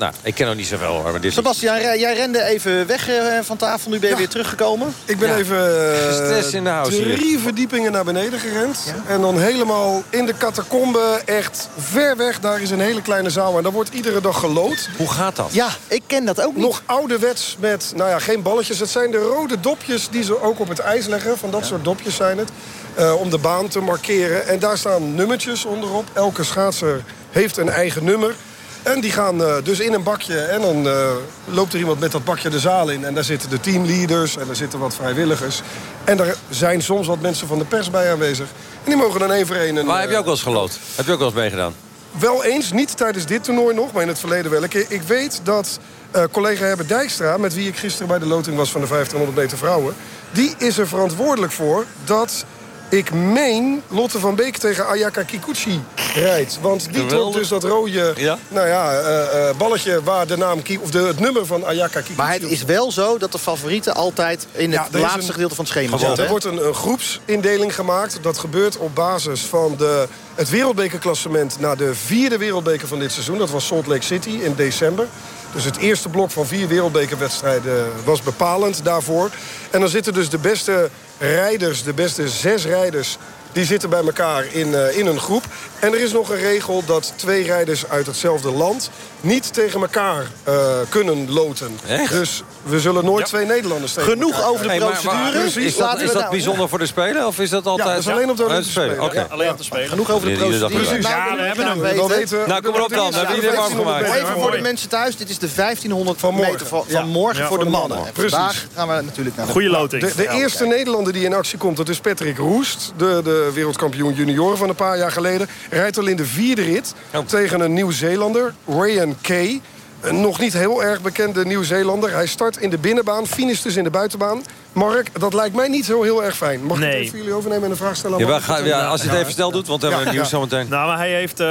nou, ik ken nog niet zoveel hoor, maar dit. Sebastian, jij jij rende even weg eh, van tafel. Nu ben je weer teruggekomen. Ik ben Ja. even eh, in de house hier. drie verdiepingen naar beneden gerend. En dan helemaal in de catacombe, echt ver weg. Daar is een hele kleine zaal en daar wordt iedere dag gelood. Hoe gaat dat? Ja, ik ken dat ook niet. Nog ouderwets met, nou ja, geen balletjes. Het zijn de rode dopjes die ze ook op het ijs leggen. Van dat soort dopjes zijn het. eh, om de baan te markeren. En daar staan nummertjes onderop. Elke schaatser heeft een eigen nummer. En die gaan eh, dus in een bakje. En dan eh, loopt er iemand met dat bakje de zaal in. En daar zitten de teamleaders en daar zitten wat vrijwilligers. En daar zijn soms wat mensen van de pers bij aanwezig. En die mogen dan één voor één... Maar heb je ook wel eens gelood? Heb je ook wel eens meegedaan? wel eens, niet tijdens dit toernooi nog, maar in het verleden wel een keer. Ik weet dat eh, collega Herbert Dijkstra, met wie ik gisteren bij de loting was van de 1500 meter vrouwen... die is er verantwoordelijk voor dat ik meen Lotte van Beek tegen Ayaka Kikuchi rijdt. Want die trok Geweldig. dus dat rode Ja? nou ja, eh, eh, balletje waar de naam of de, het nummer van Ayaka Kikuchi Maar het is wel zo dat de favorieten altijd in het laatste een- gedeelte van het schema Ja, zitten. er wordt een, een groepsindeling gemaakt. Dat gebeurt op basis van de, het wereldbekerklassement... naar de vierde wereldbeker van dit seizoen. Dat was Salt Lake City in december. Dus het eerste blok van vier wereldbekerwedstrijden was bepalend daarvoor. En dan zitten dus de beste rijders, de beste zes rijders... die zitten bij elkaar in, eh, in een groep. En er is nog een regel dat twee rijders uit hetzelfde land... niet tegen elkaar eh, kunnen loten. Echt? Dus we zullen nooit twee Nederlanders tegen Genoeg over de maar- maar procedure. is dat, is nou- bijzonder voor de Spelen? Of is dat altijd... dat is alleen op de Olympische Spelen. Oké. Ja. Alleen om te spelen. Genoeg over de procedure. Nou, Ja, we hebben graag hem. Weten- Nou, kom maar op dan. We hebben jullie hem afgemaakt. Even voor de mensen thuis. Dit is de 1500 Vanmorgen. meter van, Ja. van morgen Ja, voor de mannen. En vandaag Precies. gaan we natuurlijk naar de... Goeie loting. De, de eerste Nederlander die in actie komt, dat is Patrick Roest. De, de wereldkampioen junioren van een paar jaar geleden. Rijdt al in de vierde rit Oh. tegen een Nieuw-Zeelander, Ryan Kay. Een nog niet heel erg bekende Nieuw-Zeelander. Hij start in de binnenbaan, finish dus in de buitenbaan. Mark, dat lijkt mij niet zo heel erg fijn. Mag ik Nee. het even voor jullie overnemen en een vraag stellen Ja, we gaan, ja, als je het even snel doet, want we hebben een nieuws zometeen. Nou, maar hij heeft... eh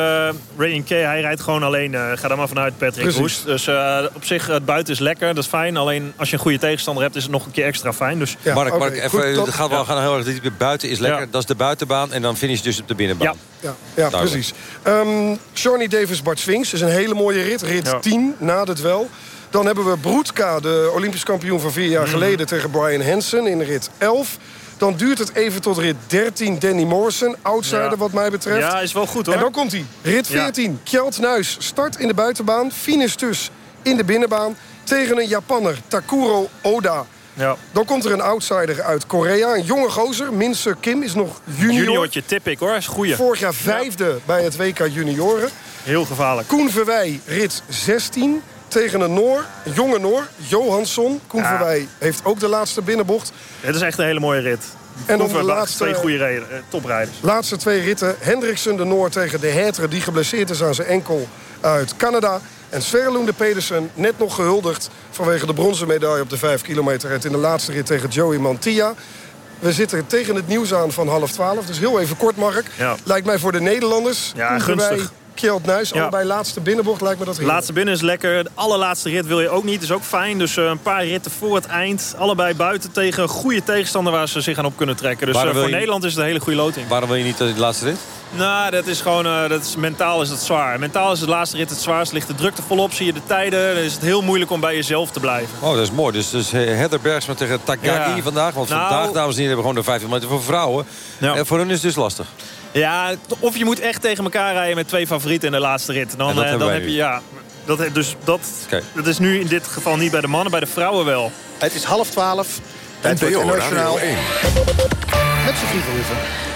Ray Kay, hij rijdt gewoon alleen. eh ga daar maar vanuit Patrick Precies. Roest. Dus eh, op zich, het buiten is lekker, dat is fijn. Alleen als je een goede tegenstander hebt, is het nog een keer extra fijn. Dus Ja, Mark, Mark even, goed, gaat wel ja. gaan heel erg diep. Buiten is lekker, Ja. dat is de buitenbaan. En dan finish je dus op de binnenbaan. Ja. Ja, precies. Ehm Johnny Davis Bart Swings is een hele mooie rit. Rit Ja. 10 na het wel. Dan hebben we Broedka, de Olympisch kampioen van vier jaar Mhm. geleden... tegen Brian Hansen in rit 11. Dan duurt het even tot rit 13 Danny Morrison. Outsider Ja. wat mij betreft. ja, is wel goed hoor. En dan komt hij. Rit Ja. 14. Kjeld Nuis start in de buitenbaan. Finish dus in de binnenbaan. Tegen een Japanner, Takuro Oda. Ja. Dan komt er een outsider uit Korea. Een jonge gozer. Minse Kim is nog junior. Juniortje tip ik hoor, is goeie. Vorig jaar vijfde bij het WK junioren. Heel gevaarlijk. Koen Verwij, rit 16. Tegen een Noor, een jonge Noor, Johansson. Koen Ja. Verwij heeft ook de laatste binnenbocht. Het is echt een hele mooie rit. En dan de laatste- Twee goede rijden- eh, toprijders. Laatste twee ritten. Hendriksen de Noor tegen de Hetre... die geblesseerd is aan zijn enkel uit Canada. En Sverreloende Pedersen net nog gehuldigd... vanwege de bronzen medaille op de 5 kilometer. rit in de laatste rit tegen Joey Mantia. We zitten tegen het nieuws aan van half twaalf. Dus heel even kort, Mark. Ja. Lijkt mij voor de Nederlanders. Ja, gunstig. Kjeld Nuis, Ja. allebei laatste binnenbocht. Lijkt me dat heel Laatste binnen is lekker. De allerlaatste rit wil je ook niet. Is ook fijn. Dus eh, een paar ritten voor het eind. Allebei buiten tegen een goede tegenstander waar ze zich aan op kunnen trekken. Dus eh, voor je- Nederland is het een hele goede loting. Waarom wil je niet de laatste rit? Nou, dat is gewoon, eh, dat is, mentaal is het zwaar. Mentaal is de laatste rit het zwaarst. Ligt de drukte volop, zie je de tijden. Dan is het heel moeilijk om bij jezelf te blijven. Oh, dat is mooi. Dus, dus eh, Heather Bergsma tegen Takagi Ja. vandaag. Want Nou- vandaag, dames en heren, hebben we gewoon de 15 meter voor vrouwen. Ja. En voor hun is het dus lastig. Ja, of je moet echt tegen elkaar rijden met twee favorieten in de laatste rit. Dan, En dat eh, hebben dan heb je, nu. ja, dat, dus dat, dat is nu in dit geval niet bij de mannen, bij de vrouwen wel. Het is half twaalf. Het NPO internationaal. Radio 1. Met Sofie Verhoeven.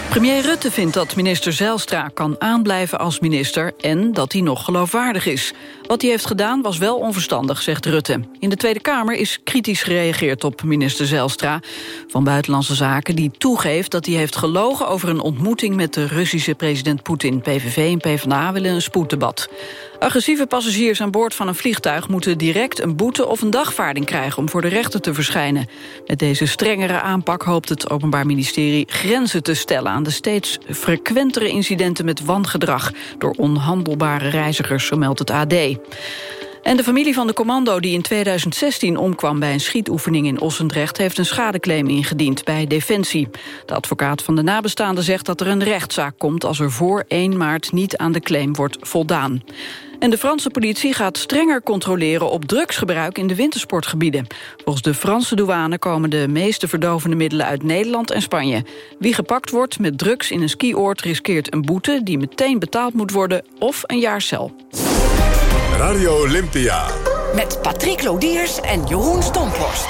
Premier Rutte vindt dat minister Zijlstra kan aanblijven als minister... en dat hij nog geloofwaardig is. Wat hij heeft gedaan was wel onverstandig, zegt Rutte. In de Tweede Kamer is kritisch gereageerd op minister Zijlstra... van Buitenlandse Zaken, die toegeeft dat hij heeft gelogen... over een ontmoeting met de Russische president Poetin. PVV en PvdA willen een spoeddebat. Agressieve passagiers aan boord van een vliegtuig... moeten direct een boete of een dagvaarding krijgen... om voor de rechter te verschijnen. Met deze strengere aanpak hoopt het Openbaar Ministerie... grenzen te stellen aan de steeds frequentere incidenten met wangedrag... door onhandelbare reizigers, zo meldt het AD. En de familie van de commando die in 2016 omkwam bij een schietoefening in Ossendrecht heeft een schadeclaim ingediend bij Defensie. De advocaat van de nabestaanden zegt dat er een rechtszaak komt als er voor 1 maart niet aan de claim wordt voldaan. En de Franse politie gaat strenger controleren op drugsgebruik in de wintersportgebieden. Volgens de Franse douane komen de meeste verdovende middelen uit Nederland en Spanje. Wie gepakt wordt met drugs in een skioord riskeert een boete die meteen betaald moet worden of een jaar cel. Radio Olympia. Met Patrick Lodiers en Jeroen Stomphorst.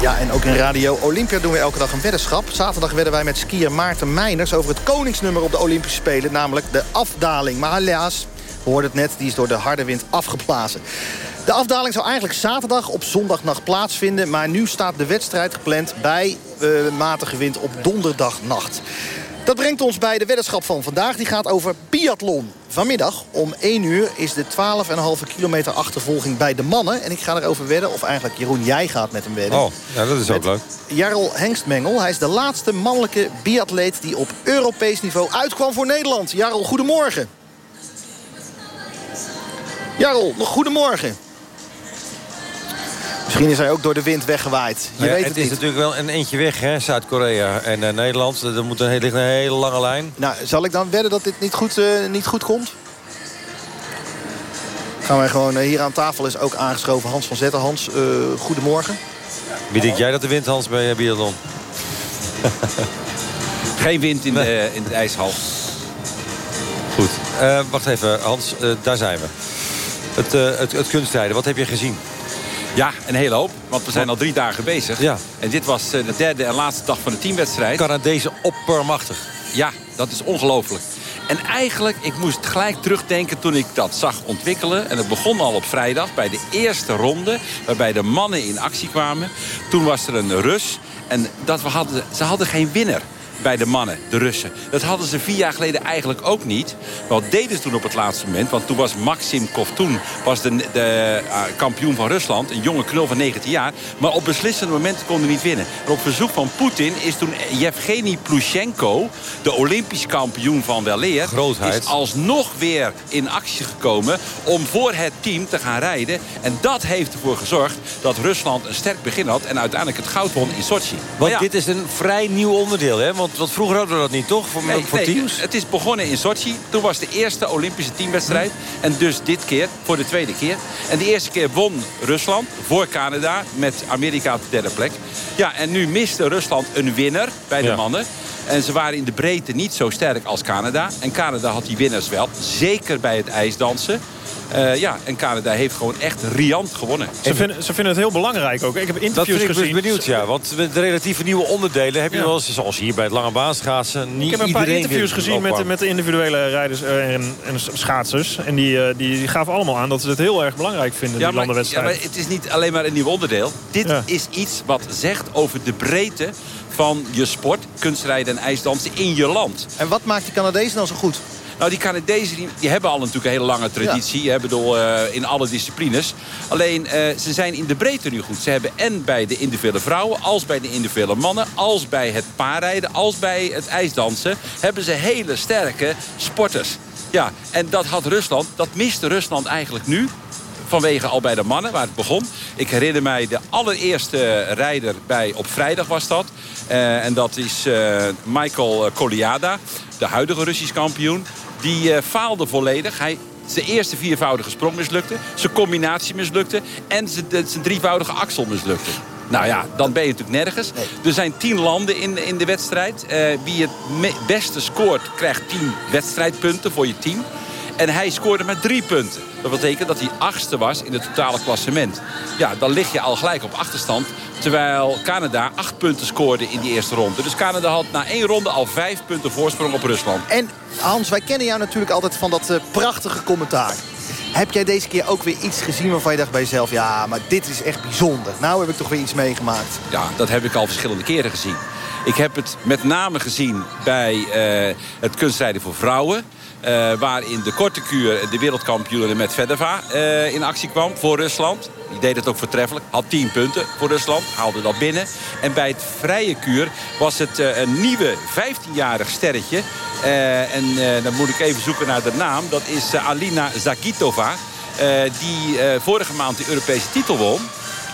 Ja, en ook in Radio Olympia doen we elke dag een weddenschap. Zaterdag wedden wij met skier Maarten Meiners over het koningsnummer op de Olympische Spelen, namelijk de afdaling. Maar helaas, we hoorden het net, die is door de harde wind afgeblazen. De afdaling zou eigenlijk zaterdag op zondagnacht plaatsvinden... maar nu staat de wedstrijd gepland bij uh, matige wind op donderdagnacht. Dat brengt ons bij de weddenschap van vandaag. Die gaat over biathlon. Vanmiddag om 1 uur is de 12,5 kilometer achtervolging bij de mannen. En ik ga erover wedden, of eigenlijk Jeroen, jij gaat met hem wedden. Oh, ja, dat is ook leuk. Jarl Hengstmengel, hij is de laatste mannelijke biatleet... die op Europees niveau uitkwam voor Nederland. Jarl, goedemorgen. Jarl, goedemorgen. Misschien is hij ook door de wind weggewaaid. Je Ja, weet het, het, is niet. natuurlijk wel een eentje weg, hè, Zuid-Korea en eh, Nederland. Er moet een, ligt een hele lange lijn. Nou, zal ik dan wedden dat dit niet goed, eh, niet goed komt? Gaan wij gewoon, eh, hier aan tafel is ook aangeschoven Hans van Zetten. Hans, eh, goedemorgen. Wie denk jij dat de wint, Hans, bij eh, biathlon? Geen wind in, de, in de ijshal. Goed. Eh, wacht even, Hans, eh, daar zijn we. Het, eh, het, het kunstrijden, wat heb je gezien? Ja, een hele hoop. Want we zijn al drie dagen bezig. Ja. En dit was eh, de derde en laatste dag van de teamwedstrijd. Canadezen oppermachtig. Ja, dat is ongelooflijk. En eigenlijk, ik moest gelijk terugdenken toen ik dat zag ontwikkelen. En het begon al op vrijdag bij de eerste ronde. Waarbij de mannen in actie kwamen. Toen was er een Rus. En dat we hadden, ze hadden geen winnaar bij de mannen, de Russen. Dat hadden ze vier jaar geleden eigenlijk ook niet. Wat deden ze toen op het laatste moment? Want toen was Maxim Kovtun was de, de uh, kampioen van Rusland. Een jonge knul van 19 jaar. Maar op beslissende momenten kon hij niet winnen. En op verzoek van Poetin is toen Yevgeny Plushenko... de Olympisch kampioen van weleer... Grootheid. is alsnog weer in actie gekomen... om voor het team te gaan rijden. En dat heeft ervoor gezorgd dat Rusland een sterk begin had... en uiteindelijk het goud won in Sochi. Want ja, dit is een vrij nieuw onderdeel, hè? Want, want vroeger hadden we dat niet, toch? Voor, Nee, voor nee, teams? Het is begonnen in Sochi. Toen was de eerste Olympische teamwedstrijd. En dus dit keer voor de tweede keer. En de eerste keer won Rusland voor Canada. Met Amerika op de derde plek. Ja, en nu miste Rusland een winnaar bij de Ja. mannen. En ze waren in de breedte niet zo sterk als Canada. En Canada had die winnaars wel. Zeker bij het ijsdansen. Eh, ja, en Canada heeft gewoon echt riant gewonnen. Ze vinden, ze vinden het heel belangrijk ook. Ik heb Dat interviews vind ik dus gezien. benieuwd, ja. Want met de relatieve nieuwe onderdelen heb je Ja. wel eens... zoals hier bij het lange baanschaatsen... niet Ik heb een paar interviews gezien met, met de individuele rijders eh, en, en schaatsers. En die, eh, die, die gaven allemaal aan dat ze het heel erg belangrijk vinden, die maar, ja, landenwedstrijd. maar het is niet alleen maar een nieuw onderdeel. Dit Ja. is iets wat zegt over de breedte van je sport, kunstrijden en ijsdansen in je land. En wat maakt die Canadezen dan zo goed? Nou, die Canadezen die, die hebben al natuurlijk een hele lange traditie. Ja. bedoel, eh, in alle disciplines. Alleen, eh, ze zijn in de breedte nu goed. Ze hebben en bij de individuele vrouwen, als bij de individuele mannen... als bij het paarrijden, als bij het ijsdansen... hebben ze hele sterke sporters. Ja, en dat had Rusland, dat miste Rusland eigenlijk nu vanwege al bij de mannen, waar het begon. Ik herinner mij de allereerste rijder bij, op vrijdag was dat. Eh, en dat is eh, Michael Koliada, de huidige Russisch kampioen. Die eh, faalde volledig. Hij, zijn eerste viervoudige sprong mislukte. Zijn combinatie mislukte. En zijn, zijn drievoudige axel mislukte. Nou ja, dan ben je natuurlijk nergens. Er zijn tien landen in, in de wedstrijd. Eh, wie het beste scoort, krijgt tien wedstrijdpunten voor je team. En hij scoorde maar drie punten. Dat betekent dat hij achtste was in het totale klassement. Ja, dan lig je al gelijk op achterstand. Terwijl Canada acht punten scoorde in die eerste ronde. Dus Canada had na één ronde al vijf punten voorsprong op Rusland. En Hans, wij kennen jou natuurlijk altijd van dat eh, prachtige commentaar. Heb jij deze keer ook weer iets gezien waarvan je dacht bij jezelf... ja, maar dit is echt bijzonder. Nou heb ik toch weer iets meegemaakt. Ja, dat heb ik al verschillende keren gezien. Ik heb het met name gezien bij eh, het kunstrijden voor vrouwen. Eh, waarin de korte kuur de wereldkampioen met Vedeva eh, in actie kwam voor Rusland. Die deed het ook voortreffelijk. Had 10 punten voor Rusland. Haalde dat binnen. En bij het vrije kuur was het eh, een nieuwe 15-jarig sterretje. En dan moet ik even zoeken naar de naam. Dat is Alina Zagitova. die vorige maand de Europese titel won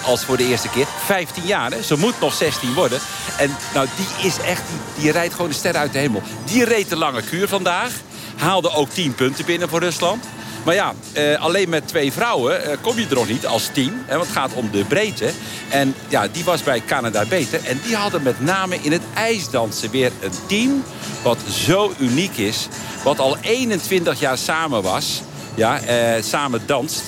als voor de eerste keer. 15 jaar? Ze moet nog 16 worden. En nou, die is echt, die, die rijdt gewoon de ster uit de hemel. Die reed de lange kuur vandaag. Haalde ook 10 punten binnen voor Rusland. Maar ja, eh, alleen met twee vrouwen eh, kom je er nog niet als team. Hè, want het gaat om de breedte. En ja, die was bij Canada beter. En die hadden met name in het ijsdansen weer een team... wat zo uniek is. Wat al 21 jaar samen was. Ja, eh, samen danst.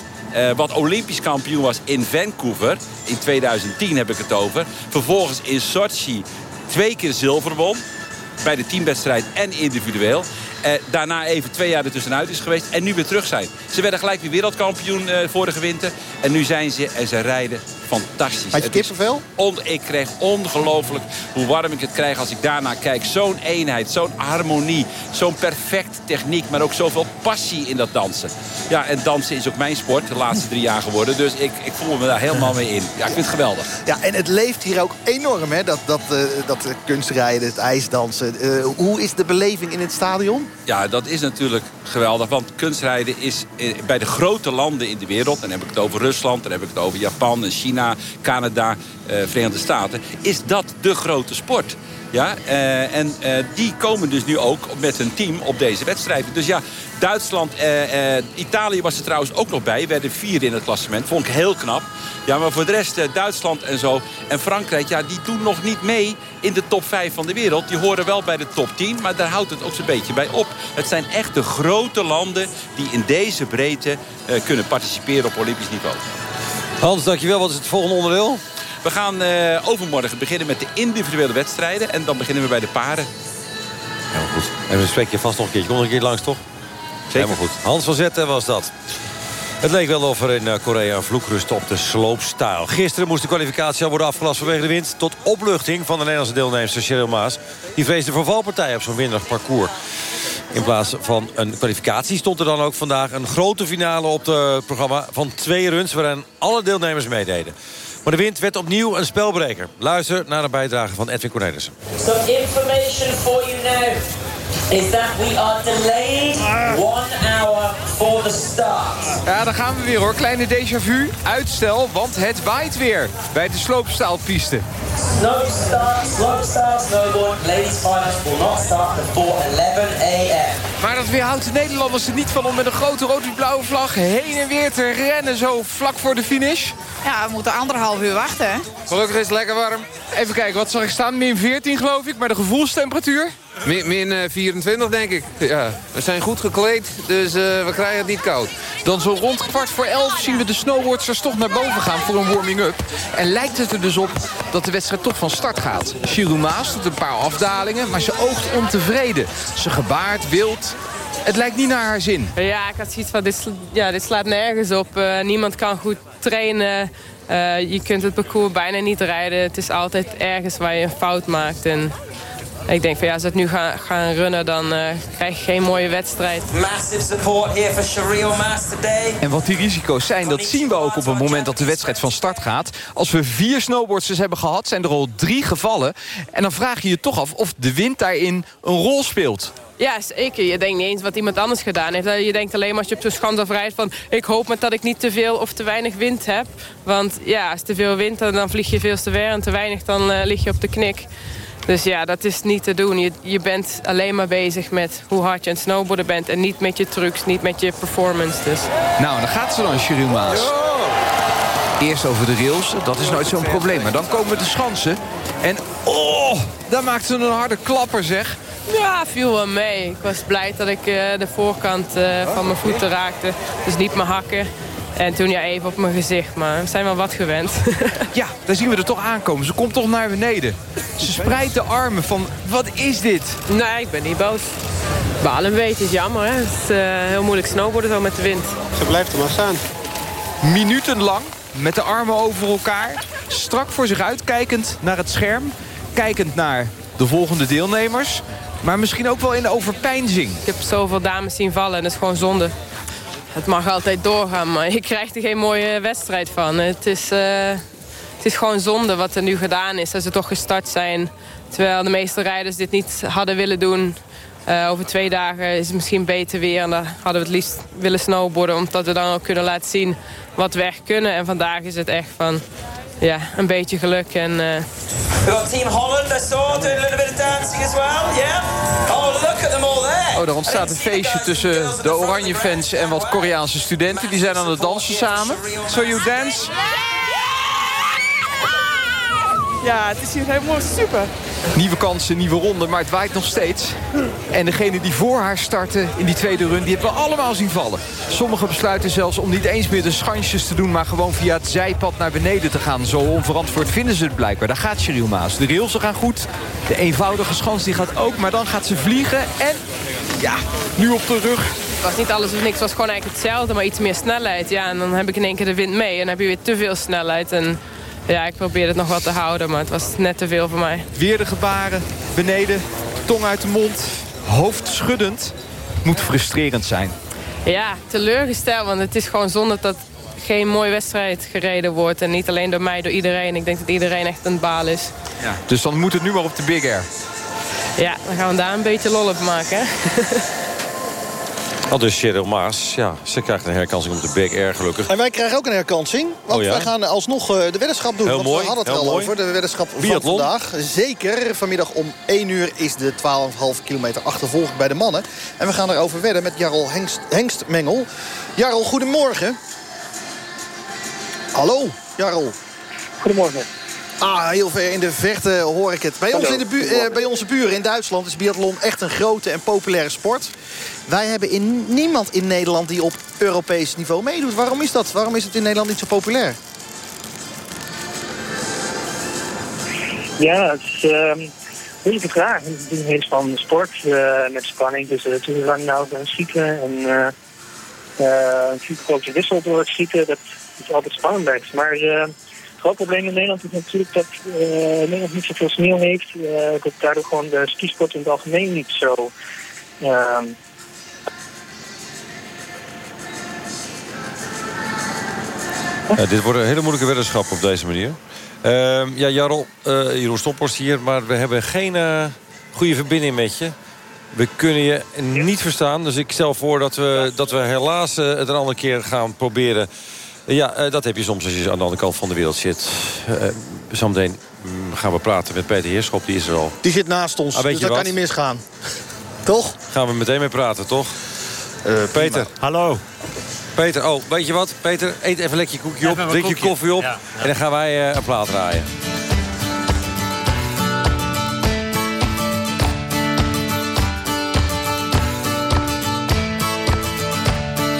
Wat olympisch kampioen was in Vancouver. In 2010 heb ik het over. Vervolgens in Sochi twee keer zilver won. Bij de teamwedstrijd en individueel. Uh, daarna even twee jaar ertussenuit is geweest. En nu weer terug zijn. Ze werden gelijk weer wereldkampioen uh, vorige winter. En nu zijn ze en ze rijden fantastisch. Had je kippenvel? Ik kreeg ongelooflijk hoe warm ik het krijg als ik daarna kijk. Zo'n eenheid, zo'n harmonie, zo'n perfect techniek... maar ook zoveel passie in dat dansen. Ja, en dansen is ook mijn sport de laatste drie jaar geworden. Dus ik, ik voel me daar helemaal mee in. Ja, ik vind het geweldig. Ja, en het leeft hier ook enorm, hè? Dat, dat, uh, dat kunstrijden, het ijsdansen. Uh, hoe is de beleving in het stadion? Ja, dat is natuurlijk geweldig. Want kunstrijden is eh, bij de grote landen in de wereld... dan heb ik het over Rusland, dan heb ik het over Japan en China Canada, Verenigde Staten... is dat de grote sport. Ja, uh, en uh, die komen dus nu ook met hun team op deze wedstrijden. Dus ja, Duitsland, Italië was er trouwens ook nog bij. Werden vierde in het klassement. Vond ik heel knap. Ja, maar voor de rest, Duitsland en zo. En Frankrijk, ja, die doen nog niet mee in de top 5 van de wereld. Die horen wel bij de top 10, maar daar houdt het ook zo'n beetje bij op. Het zijn echt de grote landen die in deze breedte kunnen participeren op Olympisch niveau. Hans, dankjewel. Wat is het volgende onderdeel? We gaan uh, overmorgen beginnen met de individuele wedstrijden. En dan beginnen we bij de paren. Helemaal goed. En we spreken je vast nog een keertje. Kom nog een keer langs, toch? Zeker. Helemaal goed. Hans van Zetten was dat. Het leek wel of er in eh, Korea een vloek rust op de sloopstijl. Gisteren moest de kwalificatie al worden afgelast vanwege de wind... tot opluchting van de Nederlandse deelnemster Cheryl Maas. Die vreesde voor valpartij op zo'n winderig parcours. In plaats van een kwalificatie stond er dan ook vandaag een grote finale op het programma van twee runs... waarin alle deelnemers meededen. De wind werd opnieuw een spelbreker. Luister naar een bijdrage van Edwin Cornelissen. Information for you now is that we are delayed one hour for the start. Ja, daar gaan we weer hoor. Kleine déjà vu. Uitstel, want het waait weer bij de sloopstaalpiste. Snow start, slope start, snowboard. Ladies finals will not start before 11 a.m. Maar dat weerhoudt de Nederlanders er niet van om met een grote rood-blauwe vlag heen en weer te rennen zo vlak voor de finish. Ja, we moeten anderhalf uur wachten, hè? Gelukkig is het lekker warm. Even kijken, wat zag ik staan? Min 14 geloof ik, maar de gevoelstemperatuur? Min, min 24 eh, denk ik. Ja, we zijn goed gekleed, dus uh, we krijgen het niet koud. Dan zo rond kwart voor elf zien we de snowboarders toch naar boven gaan voor een warming-up. En lijkt het er dus op dat de wedstrijd toch van start gaat. Giroud Maas doet een paar afdalingen, maar ze oogt ontevreden. Ze gebaart, wild, het lijkt niet naar haar zin. Ja, ik had zoiets van, dit, ja, dit slaat nergens op. Uh, niemand kan goed trainen. Je kunt het parcours bijna niet rijden. Het is altijd ergens waar je een fout maakt. En ik denk van ja, als we het nu gaan, gaan runnen, dan uh, krijg je geen mooie wedstrijd. Massive support here for Shario Maas today. En wat die risico's zijn, dat zien we ook op het moment dat de wedstrijd van start gaat. Als we vier snowboarders hebben gehad, zijn er al drie gevallen. En dan vraag je je toch af of de wind daarin een rol speelt. Ja, zeker. Je denkt niet eens wat iemand anders gedaan heeft. Je denkt alleen maar als je op zo'n schans afrijdt van... ik hoop maar dat ik niet te veel of te weinig wind heb. Want ja, als te veel wind, dan vlieg je veel te ver. En te weinig, dan uh, lig je op de knik. Dus ja, dat is niet te doen. Je, je bent alleen maar bezig met hoe hard je aan het snowboarden bent... en niet met je trucs, niet met je performance. Dus. Nou, dan gaat ze dan, Cheryl Maas. Eerst over de rails, dat is nooit zo'n probleem. Maar dan komen de schansen. En oh, daar maakt ze een harde klapper, zeg. Ja, viel wel mee. Ik was blij dat ik uh, de voorkant uh, van mijn voeten raakte. Dus niet mijn hakken. En toen ja, even op mijn gezicht, maar we zijn wel wat gewend. ja, daar zien we er toch aankomen. Ze komt toch naar beneden. Ze spreidt de armen van, wat is dit? Nee, ik ben niet boos. Balen een beetje, is jammer. Hè? Het is uh, heel moeilijk snowboarden zo met de wind. Ze blijft er maar staan. Minutenlang, met de armen over elkaar. Strak voor zich uitkijkend naar het scherm. Kijkend naar de volgende deelnemers. Maar misschien ook wel in de overpeinzing. Ik heb zoveel dames zien vallen en dat is gewoon zonde. Het mag altijd doorgaan, maar je krijgt er geen mooie wedstrijd van. Het is, uh, het is gewoon zonde wat er nu gedaan is. Dat ze toch gestart zijn. Terwijl de meeste rijders dit niet hadden willen doen. Eh, over twee dagen is het misschien beter weer. En dan hadden we het liefst willen snowboarden. Omdat we dan ook kunnen laten zien wat we echt kunnen. En vandaag is het echt van ja, een beetje geluk. En, uh... We got Team Holland, I saw, doing a little bit of dancing as well. Yeah. Oh. Oh, er ontstaat een feestje tussen de oranje fans en wat Koreaanse studenten. Die zijn aan het dansen samen. So you dance? Ja, het is hier helemaal super. Nieuwe kansen, nieuwe ronde, maar het waait nog steeds. En degene die voor haar starten in die tweede run... die hebben we allemaal zien vallen. Sommigen besluiten zelfs om niet eens meer de schansjes te doen... maar gewoon via het zijpad naar beneden te gaan. Zo onverantwoord vinden ze het blijkbaar. Daar gaat Cheryl Maas. De rails gaan goed. De eenvoudige schans die gaat ook. Maar dan gaat ze vliegen. En ja, nu op de rug. Het was niet alles of niks. Het was gewoon eigenlijk hetzelfde, maar iets meer snelheid. Ja, en dan heb ik in één keer de wind mee. En dan heb je weer te veel snelheid. En ja, ik probeerde het nog wat te houden, maar het was net te veel voor mij. Weer de gebaren, beneden, tong uit de mond, hoofd schuddend. Moet frustrerend zijn. Ja, teleurgesteld, want het is gewoon zonde dat geen mooie wedstrijd gereden wordt. En niet alleen door mij, door iedereen. Ik denk dat iedereen echt een baal is. Ja. Dus dan moet het nu maar op de Big Air. Ja, dan gaan we daar een beetje lol op maken. Al dus Cheryl Maas, ja, ze krijgt een herkansing op de Big Air gelukkig. En wij krijgen ook een herkansing. Want Oh ja? wij gaan alsnog eh, de weddenschap doen. Heel want mooi, we hadden het er heel al mooi. over. De weddenschap van Biathlon. vandaag. Zeker. Vanmiddag om 1 uur is de 12,5 kilometer achtervolging bij de mannen. En we gaan erover wedden met Jarl Hengst, Hengstmengel. Jarl, goedemorgen. Hallo, Jarl. Goedemorgen. Ah, heel ver in de verte hoor ik het. Bij, ons in de bu eh, bij onze buren in Duitsland is biathlon echt een grote en populaire sport. Wij hebben in, niemand in Nederland die op Europees niveau meedoet. Waarom is dat? Waarom is het in Nederland niet zo populair? Ja, het is ehm, een moeilijke vraag. Het is een hele spannende sport eh, met spanning tussen het toeranghouden en schieten. En eh eh, een supergrote wissel door het schieten, dat is altijd spannend. Maar eh, het groot probleem in Nederland is natuurlijk dat eh, Nederland niet zoveel sneeuw heeft. eh, dat daardoor gewoon de skisport in het algemeen niet zo... ehm, Ja, dit wordt een hele moeilijke weddenschap op deze manier. Ehm, ja, Jarl, eh Jeroen Stomporst hier, maar we hebben geen eh, goede verbinding met je. We kunnen je niet verstaan, dus ik stel voor dat we, dat we helaas eh, het een andere keer gaan proberen. Ja, eh, dat heb je soms als je aan de andere kant van de wereld zit. Eh zometeen mm, gaan we praten met Peter Heerschop, die is er al. Die zit naast ons, Ah, weet dus je dat wat? kan niet misgaan. Toch? Gaan we meteen mee praten, toch? Peter. Hallo. Peter, oh, weet je wat? Peter, eet even lekker je koekje op, drink je koekje. koffie op... Ja, ja. en dan gaan wij eh, een plaat draaien.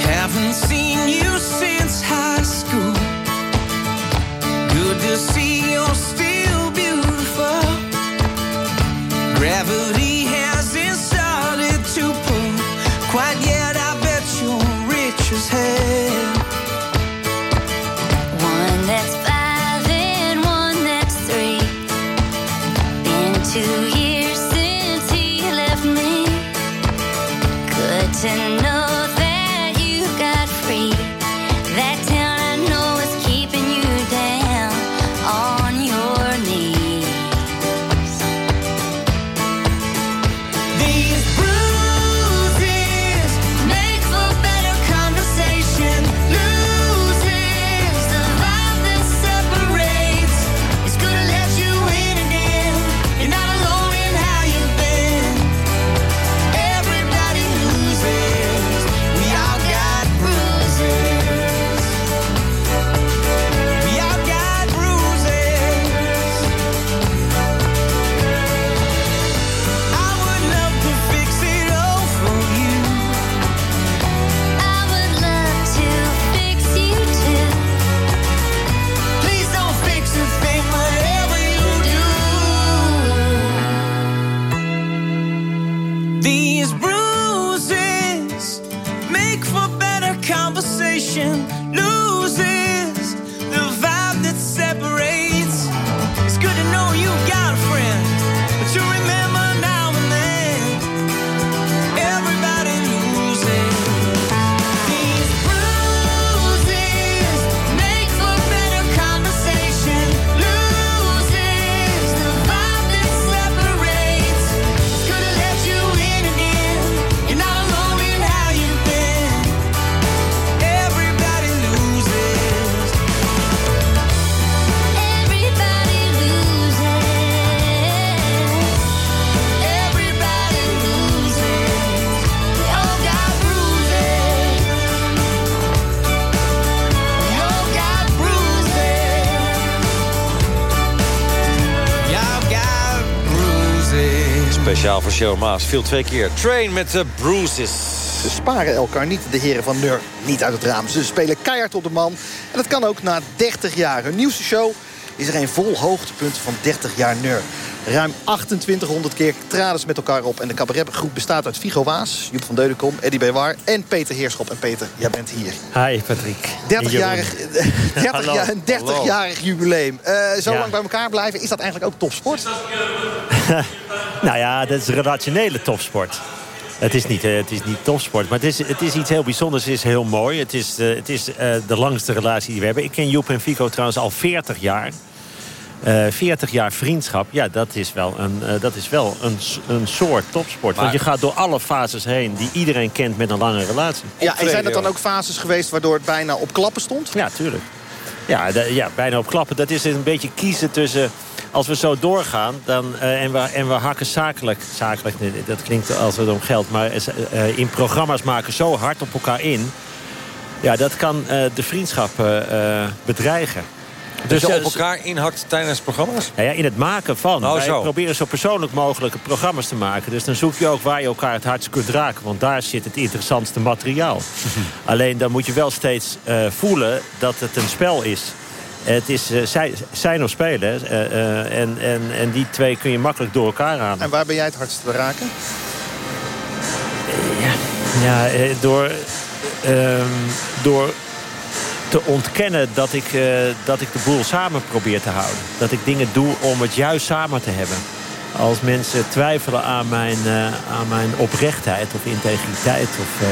Haven't seen you since high school. Good to see you're still beautiful. Gravity Maas. Viel twee keer. Train met de bruises. Ze sparen elkaar niet, de heren van Neur, niet uit het raam. Ze spelen keihard op de man. En dat kan ook na 30 jaar. Hun nieuwste show is er een vol hoogtepunt van 30 jaar Neur. Ruim 2800 keer traden ze met elkaar op. En de cabaretgroep bestaat uit Vigo Waas, Joep van Deudekom, Eddie Bewar en Peter Heerschop. En Peter, jij bent hier. Hi Patrick. 30-jarig 30 Hallo. jaar, een 30-jarig jubileum. Eh, zo Ja. lang bij elkaar blijven, is dat eigenlijk ook topsport? nou ja, dat is relationele topsport. Het is niet, eh, het is niet topsport, maar het is, het is iets heel bijzonders. Het is heel mooi. Het is, eh, het is eh, de langste relatie die we hebben. Ik ken Joep en Fico trouwens al 40 jaar. Eh 40 jaar vriendschap, ja, dat is wel een, eh, dat is wel een, een soort topsport. Maar- Want je gaat door alle fases heen die iedereen kent met een lange relatie. Ja, en zijn er dan ook fases geweest waardoor het bijna op klappen stond? Ja, tuurlijk. Ja, ja, bijna op klappen. Dat is een beetje kiezen tussen... Als we zo doorgaan dan, eh, en, we, en we hakken zakelijk... Zakelijk, dat klinkt als het om geld... maar eh, in programma's maken zo hard op elkaar in... Ja, dat kan eh, de vriendschap bedreigen. Dus je op elkaar inhakt tijdens programma's? nou ja, in het maken van. Oh, Wij zo. proberen zo persoonlijk mogelijke programma's te maken. Dus dan zoek je ook waar je elkaar het hardst kunt raken. Want daar zit het interessantste materiaal. Alleen dan moet je wel steeds eh, voelen dat het een spel is. Het is eh, zij, zijn of spelen. Eh, eh, en, en, en die twee kun je makkelijk door elkaar halen. En waar ben jij het hardst te raken? Ja, eh, door, ehm, door te ontkennen dat ik, eh, dat ik de boel samen probeer te houden. Dat ik dingen doe om het juist samen te hebben. Als mensen twijfelen aan mijn, eh, aan mijn oprechtheid of integriteit... Of, eh,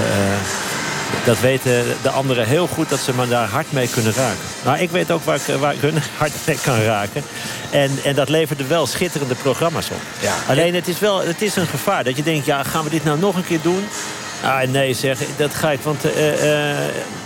dat weten de anderen heel goed dat ze me daar hard mee kunnen raken. Maar ik weet ook waar ik, waar ik hun hard mee kan raken. En, en dat levert er wel schitterende programma's op. Alleen het is wel het is een gevaar. Dat je denkt, ja, gaan we dit nou nog een keer doen? Ah, nee, zeg, dat ga ik. Want eh, eh,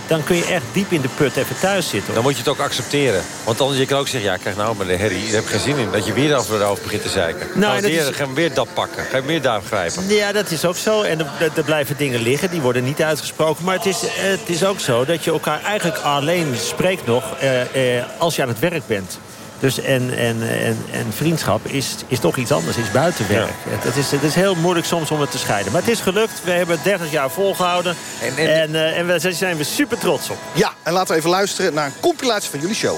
dan kun je echt diep in de put even thuis zitten. Dan moet je het ook accepteren. Want anders je kan ook zeggen, ja, krijg nou maar de herrie. Daar heb ik geen zin in. Dat je weer over de hoofd begint te zeiken. Nou, dat weer, is- Gaan we weer dat pakken. Ga je meer daar grijpen. Ja, dat is ook zo. En er, er blijven dingen liggen, die worden niet uitgesproken. Maar het is, het is ook zo dat je elkaar eigenlijk alleen spreekt nog... eh, eh, als je aan het werk bent. Dus en, en, en, en vriendschap is, is toch iets anders, is buitenwerk. Het, het is, het is heel moeilijk soms om het te scheiden. Maar het is gelukt, we hebben het 30 jaar volgehouden. En, en, eh, en daar zijn we super trots op. Ja, en laten we even luisteren naar een compilatie van jullie show.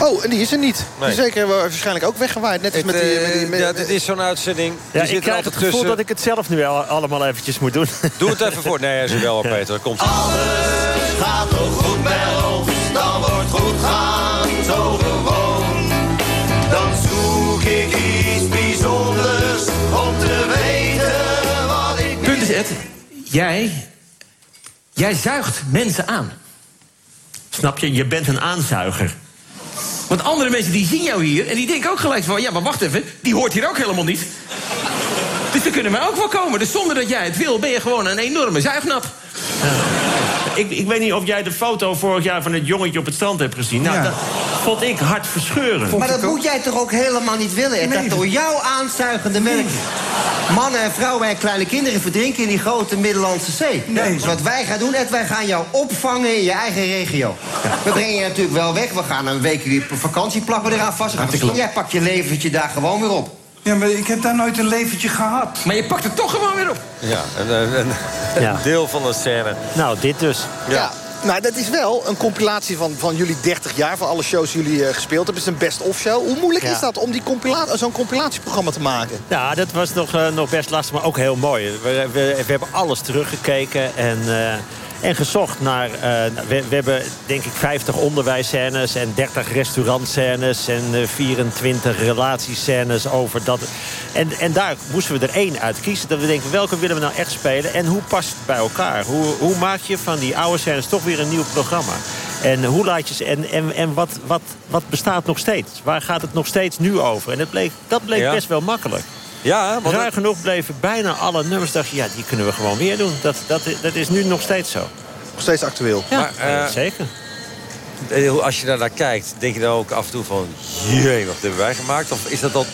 Oh, en die is er niet. Nee. Die zeker wel waarschijnlijk ook weggewaaid. Net als met die... Met die met- ja, dit is zo'n uitzending. Ja, Die ik zit krijg altijd het gevoel tussen. dat ik het zelf nu al- allemaal eventjes moet doen. Doe het even voor. Nee, ze wel hoor, Peter. Dat komt. gaat toch goed bij ons, goed gaan zo gewoon. Dan zoek ik iets bijzonders om te weten wat ik Punt is, Ed, jij, jij zuigt mensen aan. Snap je? Je bent een aanzuiger. Want andere mensen die zien jou hier en die denken ook gelijk van... ja, maar wacht even, die hoort hier ook helemaal niet. Dus dan kunnen wij ook wel komen. Dus zonder dat jij het wil, ben je gewoon een enorme zuignap. Ik, ik weet niet of jij de foto vorig jaar van het jongetje op het strand hebt gezien. Nou, dat vond ik hartverscheurend. Maar dat moet jij toch ook helemaal niet willen, Ed? Dat door jouw aanzuigende melk... mannen en vrouwen en kleine kinderen verdrinken in die grote Middellandse Zee. Dus wat wij gaan doen, Ed, wij gaan jou opvangen in je eigen regio. We brengen je natuurlijk wel weg. We gaan een week op vakantie plakken we eraan vast. Jij pakt je leventje daar gewoon weer op. Ja, maar ik heb daar nooit een leventje gehad. Maar je pakt het toch gewoon weer op. Ja, een, een, deel van de scène. Nou, dit dus. Ja. Nou, dat is wel een compilatie van, van jullie 30 jaar... van alle shows die jullie eh, gespeeld hebben. Het is een best-of show. Hoe moeilijk Ja. is dat om die compila zo'n compilatieprogramma te maken? Ja, dat was nog, eh, nog best lastig, maar ook heel mooi. We, we, we hebben alles teruggekeken en, eh, en gezocht naar... eh, we, we hebben denk ik 50 onderwijsscènes en 30 restaurantscènes... en eh, 24 relatiescènes over dat. En, en daar moesten we er één uit kiezen. Dat we denken, welke willen we nou echt spelen? En hoe past het bij elkaar? Hoe, hoe maak je van die oude scènes toch weer een nieuw programma? En hoe laat je ze... En, en, en wat, wat, wat bestaat nog steeds? Waar gaat het nog steeds nu over? En dat bleek, dat bleek Ja. best wel makkelijk. Ja, want Raar genoeg bleven bijna alle nummers. Dacht je, ja, die kunnen we gewoon weer doen. Dat, dat, dat is nu nog steeds zo. Nog steeds actueel. Ja, Maar, eh, eh, zeker. Eh, hoe- Als je daar naar kijkt, denk je dan ook af en toe van... Jee, wat hebben wij gemaakt? Of is dat Nou,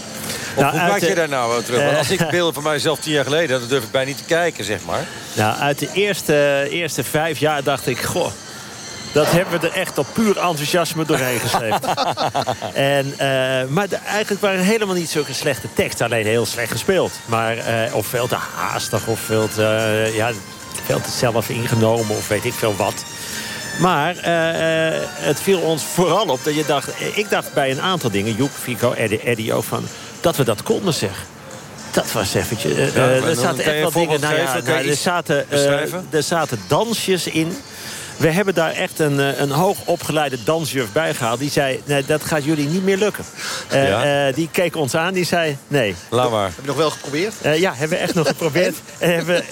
hoe uit maak je de- daar nou aan terug? Want als ik beelden van mijzelf tien jaar geleden... dan durf ik bijna niet te kijken, zeg maar. Nou, uit de eerste, eerste vijf jaar dacht ik... Goh, Dat hebben we er echt op puur enthousiasme doorheen gesleept. en, eh, maar de- eigenlijk waren helemaal niet zulke slechte teksten. Alleen heel slecht gespeeld. Maar, eh, of veel te haastig of veel te, eh, ja, veel te zelf ingenomen of weet ik veel wat. Maar eh, eh, het viel ons vooral op dat je dacht... Ik dacht bij een aantal dingen, Joep, Fico, Eddie, Eddie ook van... dat we dat konden zeg. Dat was eventjes... Ja, er zaten echt wel een dingen... Nou ja, nou, er, zaten, eh, er zaten dansjes in. We hebben daar echt een, eh, een hoogopgeleide dansjuf bij gehaald. Die zei, nee, dat gaat jullie niet meer lukken. Eh, Ja? eh, die keek ons aan, die zei, nee. Laat maar. Heb je nog wel geprobeerd? Eh, ja, hebben we echt nog geprobeerd. En hebben,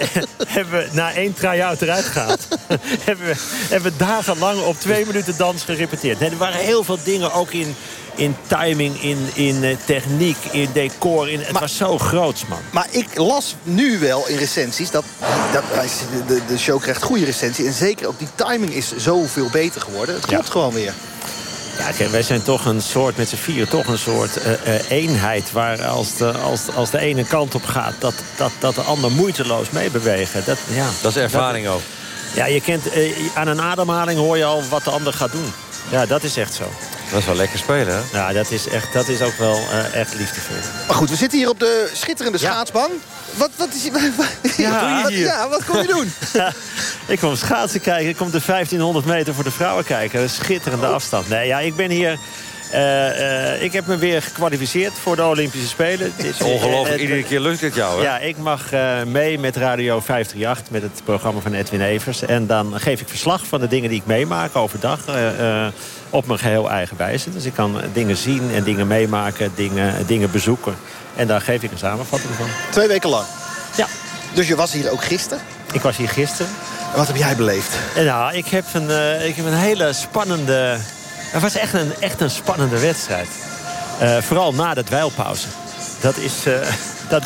hebben we na één try-out eruit gehaald. hebben, we, hebben we dagenlang op twee minuten dans gerepeteerd. Nee, er waren heel veel dingen ook in, in timing, in, in eh, techniek, in decor. In, het was zo groots, man. Maar ik las nu wel in recensies dat, dat de, de show krijgt goede recensie. En zeker ook die timing is zoveel beter geworden. Het klopt gewoon weer. Ja, kijk, wij zijn toch een soort, met z'n vier, toch een soort eh, eh, eenheid... waar als de, als, als de ene kant op gaat, dat, dat, dat de ander moeiteloos meebewegen. Dat, ja, Dat is ervaring ook. Ja, je kent, aan een ademhaling hoor je al wat de ander gaat doen. Ja, dat is echt zo. Dat is wel lekker spelen, hè? Ja, dat is, echt, dat is ook wel eh, echt liefdevol. Maar goed, we zitten hier op de schitterende schaatsbaan. Wat, wat is wat, Ja. wat, Wat doe je hier? ja, wat kom je doen? ik kom schaatsen kijken. Ik kom de 1500 meter voor de vrouwen kijken. Een schitterende afstand. Nee, ja, ik ben hier... eh, eh, ik heb me weer gekwalificeerd voor de Olympische Spelen. Is- Ongelooflijk, eh, iedere keer lukt het jou, hè? Ja, ik mag eh, mee met Radio 538, met het programma van Edwin Evers. En dan geef ik verslag van de dingen die ik meemaak overdag. eh, eh, op mijn geheel eigen wijze. Dus ik kan dingen zien en dingen meemaken, dingen, dingen bezoeken. En daar geef ik een samenvatting van. Twee weken lang? Ja. Dus je was hier ook gisteren? Ik was hier gisteren. En wat heb jij beleefd? En nou, ik heb een, eh, ik heb een hele spannende... Het was echt een, echt een spannende wedstrijd. Eh, vooral na de dweilpauze. Dat, is, eh, dat,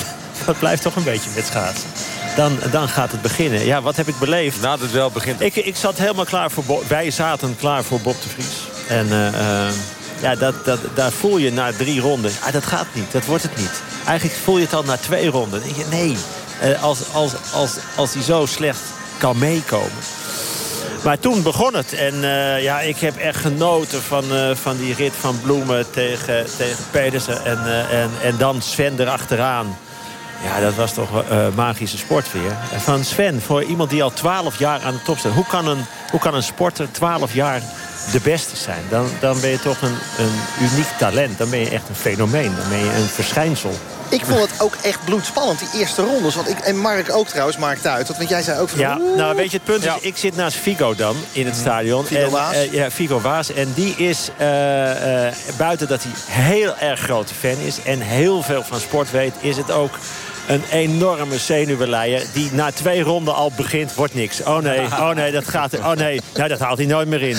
dat blijft toch een beetje met schaatsen. Dan, dan gaat het beginnen. Ja, wat heb ik beleefd? Na de dweil begint Ik, ik zat helemaal klaar voor... Bo- Wij zaten klaar voor Bob de Vries. En eh, eh, ja, dat, dat, daar voel je na drie ronden... Ah, dat gaat niet, dat wordt het niet. Eigenlijk voel je het al na twee ronden. Nee, als, als, als, als die zo slecht kan meekomen... Maar toen begon het. En eh, ja, ik heb echt genoten van, eh, van die rit van Bloemen tegen, tegen Pedersen. En, eh, en, en dan Sven erachteraan. Ja, dat was toch magische sport weer. En Van Sven, voor iemand die al 12 jaar aan de top staat. Hoe kan een, hoe kan een sporter 12 jaar de beste zijn? Dan, dan ben je toch een, een uniek talent. Dan ben je echt een fenomeen. Dan ben je een verschijnsel. Ik vond het ook echt bloedspannend, die eerste rondes. Want ik, en Mark ook trouwens, maakte uit. Want jij zei ook van... Ja, nou weet je, het punt is, ik zit naast Figo dan in het stadion. Figo En, Waas. eh, ja, Figo Waas. En die is, eh, eh, buiten dat hij heel erg grote fan is... en heel veel van sport weet, is het ook een enorme zenuwenleier... die na twee ronden al begint, wordt niks. Oh nee, oh nee, dat gaat... Oh nee, nou, dat haalt hij nooit meer in.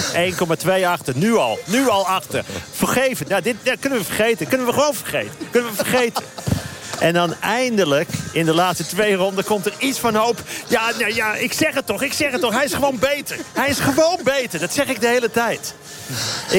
1,2 achter, nu al. Nu al achter. Vergeven. Nou, dit ja, kunnen we vergeten. Kunnen we gewoon vergeten. Kunnen we vergeten. En dan eindelijk, in de laatste twee ronden, komt er iets van hoop. Ja, nou ja, ik zeg het toch, ik zeg het toch. Hij is gewoon beter. Hij is gewoon beter. Dat zeg ik de hele tijd.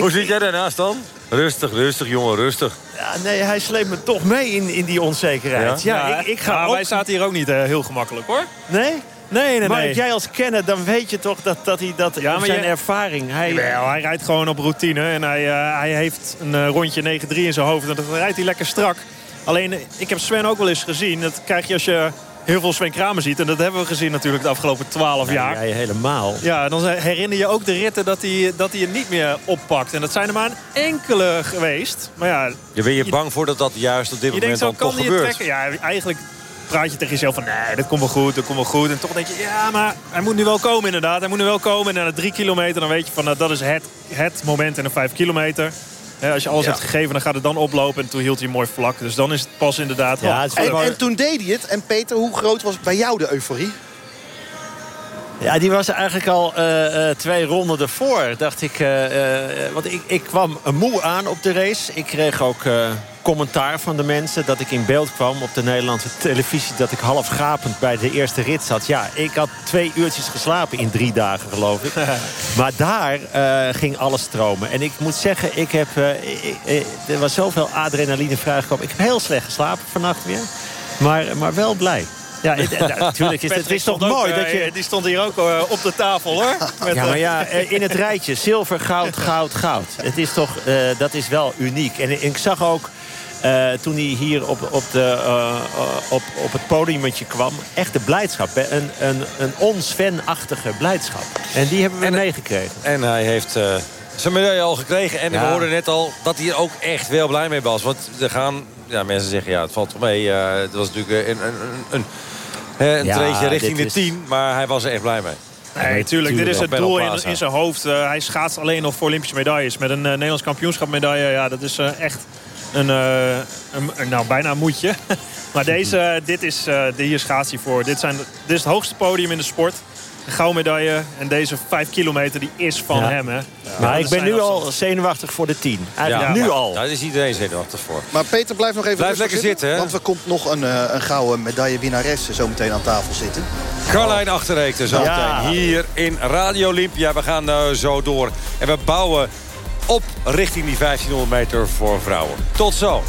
Hoe zit jij daarnaast dan? Rustig, rustig, jongen, rustig. Ja, nee, hij sleept me toch mee in, in die onzekerheid. Ja, ik, ik ga maar ook... wij zaten hier ook niet eh, heel gemakkelijk, hoor. Nee? Nee, nee, maar nee. jij als kenner, dan weet je toch dat, dat hij dat Ja, maar zijn je- ervaring... Hij, Jawel, hij rijdt gewoon op routine. En hij, eh, hij heeft een eh, rondje 9-3 in zijn hoofd. En dat rijdt hij lekker strak. Alleen, eh, ik heb Sven ook wel eens gezien. Dat krijg je als je heel veel Sven Kramer ziet. En dat hebben we gezien natuurlijk de afgelopen 12 jaar. jij helemaal. Ja, dan herinner je ook de ritten dat hij, dat hij het niet meer oppakt. En dat zijn er maar een enkele geweest. Maar ja, Je ben je bang voor dat dat juist op dit je denkt moment zo, dan toch gebeurt? trekken? Ja, eigenlijk praat je tegen jezelf van... nee, dat komt wel goed, dat komt wel goed. En toch denk je, ja, maar hij moet nu wel komen inderdaad. Hij moet nu wel komen. En na de drie kilometer, dan weet je van... nou, dat is het, het moment in de vijf kilometer. Als je alles Ja. hebt gegeven, dan gaat het dan oplopen. En toen hield hij mooi vlak. Dus dan is het pas inderdaad... Ja, het En, wel- en toen deed hij het. En Peter, hoe groot was bij jou de euforie? Ja, die was eigenlijk al eh, eh, twee ronden ervoor. Dacht ik, eh, eh, want ik, ik kwam moe aan op de race. Ik kreeg ook eh, commentaar van de mensen dat ik in beeld kwam op de Nederlandse televisie. Dat ik half gapend bij de eerste rit zat. Ja, ik had twee uurtjes geslapen in drie dagen, geloof ik. maar daar eh, ging alles stromen. En ik moet zeggen, ik heb, eh, ik- er was zoveel adrenaline vrijgekomen. Ik heb heel slecht geslapen vannacht weer. Maar, maar wel blij. Ja, natuurlijk is het is toch mooi dat je... Die stond hier ook uh, op de tafel, hoor. Met, ja, maar ja, in het rijtje zilver, goud, goud, goud. Het is toch, uh, dat is wel uniek. En ik zag ook uh, toen hij hier op, op, de, uh, op, op het podiumetje kwam, echt de blijdschap. Hè? Een, een, een ons-Sven-achtige blijdschap. En die hebben we en, meegekregen. En hij heeft uh, zijn medaille al gekregen. En ja. we hoorden net al dat hij er ook echt wel blij mee was. Want er gaan, ja, mensen zeggen, ja, het valt toch mee. het was natuurlijk een, een, een, een, een ja, treetje richting de is... 10. Maar hij was er echt blij mee. Nee, tuurlijk. Dit is het doel in, in, zijn hoofd. hij schaatst alleen nog voor Olympische medailles. Met een Nederlands kampioenschap medaille. Ja, dat is echt een, uh, een, nou, bijna een moedje. maar deze, dit is, uh, hier schaats hij voor. Dit, zijn, dit is het hoogste podium in de sport. Een gouden medaille. En deze vijf kilometer die is van ja. hem. Hè. Ja, maar ik ben nu al zenuwachtig voor de tien. Ja, nu al. Daar is iedereen zenuwachtig voor. Maar Peter, blijf nog even blijf lekker zitten. want er komt nog een, uh, een gouden medaillewinnares zo meteen aan tafel zitten. Carlijn Achterreekte zo meteen hier in Radio Olympia. We gaan uh, zo door. En we bouwen op richting die 1500 meter voor vrouwen. Tot zo.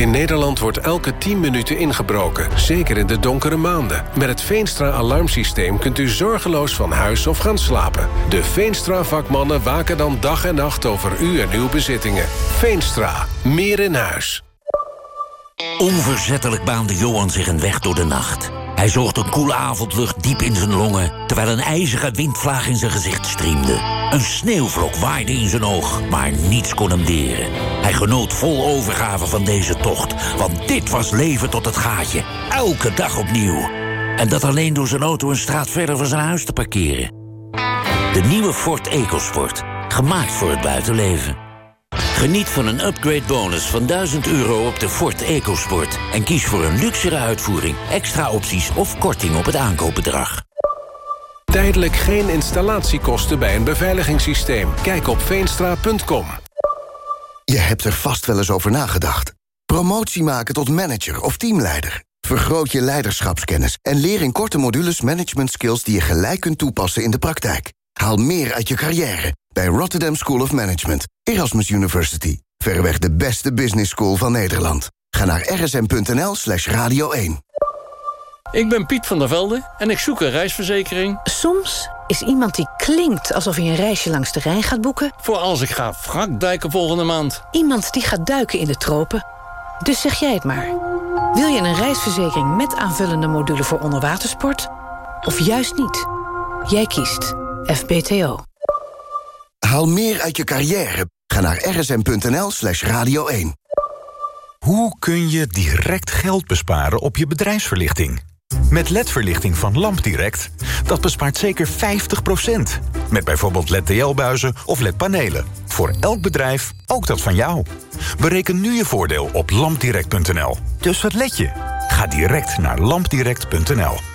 In Nederland wordt elke 10 minuten ingebroken, zeker in de donkere maanden. Met het Veenstra-alarmsysteem kunt u zorgeloos van huis of gaan slapen. De Veenstra-vakmannen waken dan dag en nacht over u en uw bezittingen. Veenstra, meer in huis. Onverzettelijk baande Johan zich een weg door de nacht. Hij zocht een koele avondlucht diep in zijn longen... terwijl een ijzige windvlaag in zijn gezicht striemde. Een sneeuwvlok waaide in zijn oog, maar niets kon hem deren. Hij genoot vol overgave van deze tocht, want dit was leven tot het gaatje. Elke dag opnieuw. En dat alleen door zijn auto een straat verder van zijn huis te parkeren. De nieuwe Ford EcoSport, gemaakt voor het buitenleven. Geniet van een upgrade bonus van 1000 euro op de Ford EcoSport. En kies voor een luxere uitvoering, extra opties of korting op het aankoopbedrag. Tijdelijk geen installatiekosten bij een beveiligingssysteem. Kijk op veenstra.com. Je hebt er vast wel eens over nagedacht. Promotie maken tot manager of teamleider. Vergroot je leiderschapskennis en leer in korte modules management skills die je gelijk kunt toepassen in de praktijk. Haal meer uit je carrière bij Rotterdam School of Management, Erasmus University. Verreweg de beste business school van Nederland. Ga naar rsm.nl slash radio 1. Ik ben Piet van der Velde en ik zoek een reisverzekering. Soms is iemand die klinkt alsof hij een reisje langs de Rijn gaat boeken. Voor als ik ga wrakduiken volgende maand. Iemand die gaat duiken in de tropen. Dus zeg jij het maar. Wil je een reisverzekering met aanvullende module voor onderwatersport? Of juist niet? Jij kiest FBTO. Haal meer uit je carrière. Ga naar rsm.nl slash radio 1. Hoe kun je direct geld besparen op je bedrijfsverlichting? Met LED-verlichting van LampDirect, dat bespaart zeker 50%. Met bijvoorbeeld LED-TL-buizen of LED-panelen. Voor elk bedrijf, ook dat van jou. Bereken nu je voordeel op lampdirect.nl. Dus wat let je? Ga direct naar lampdirect.nl.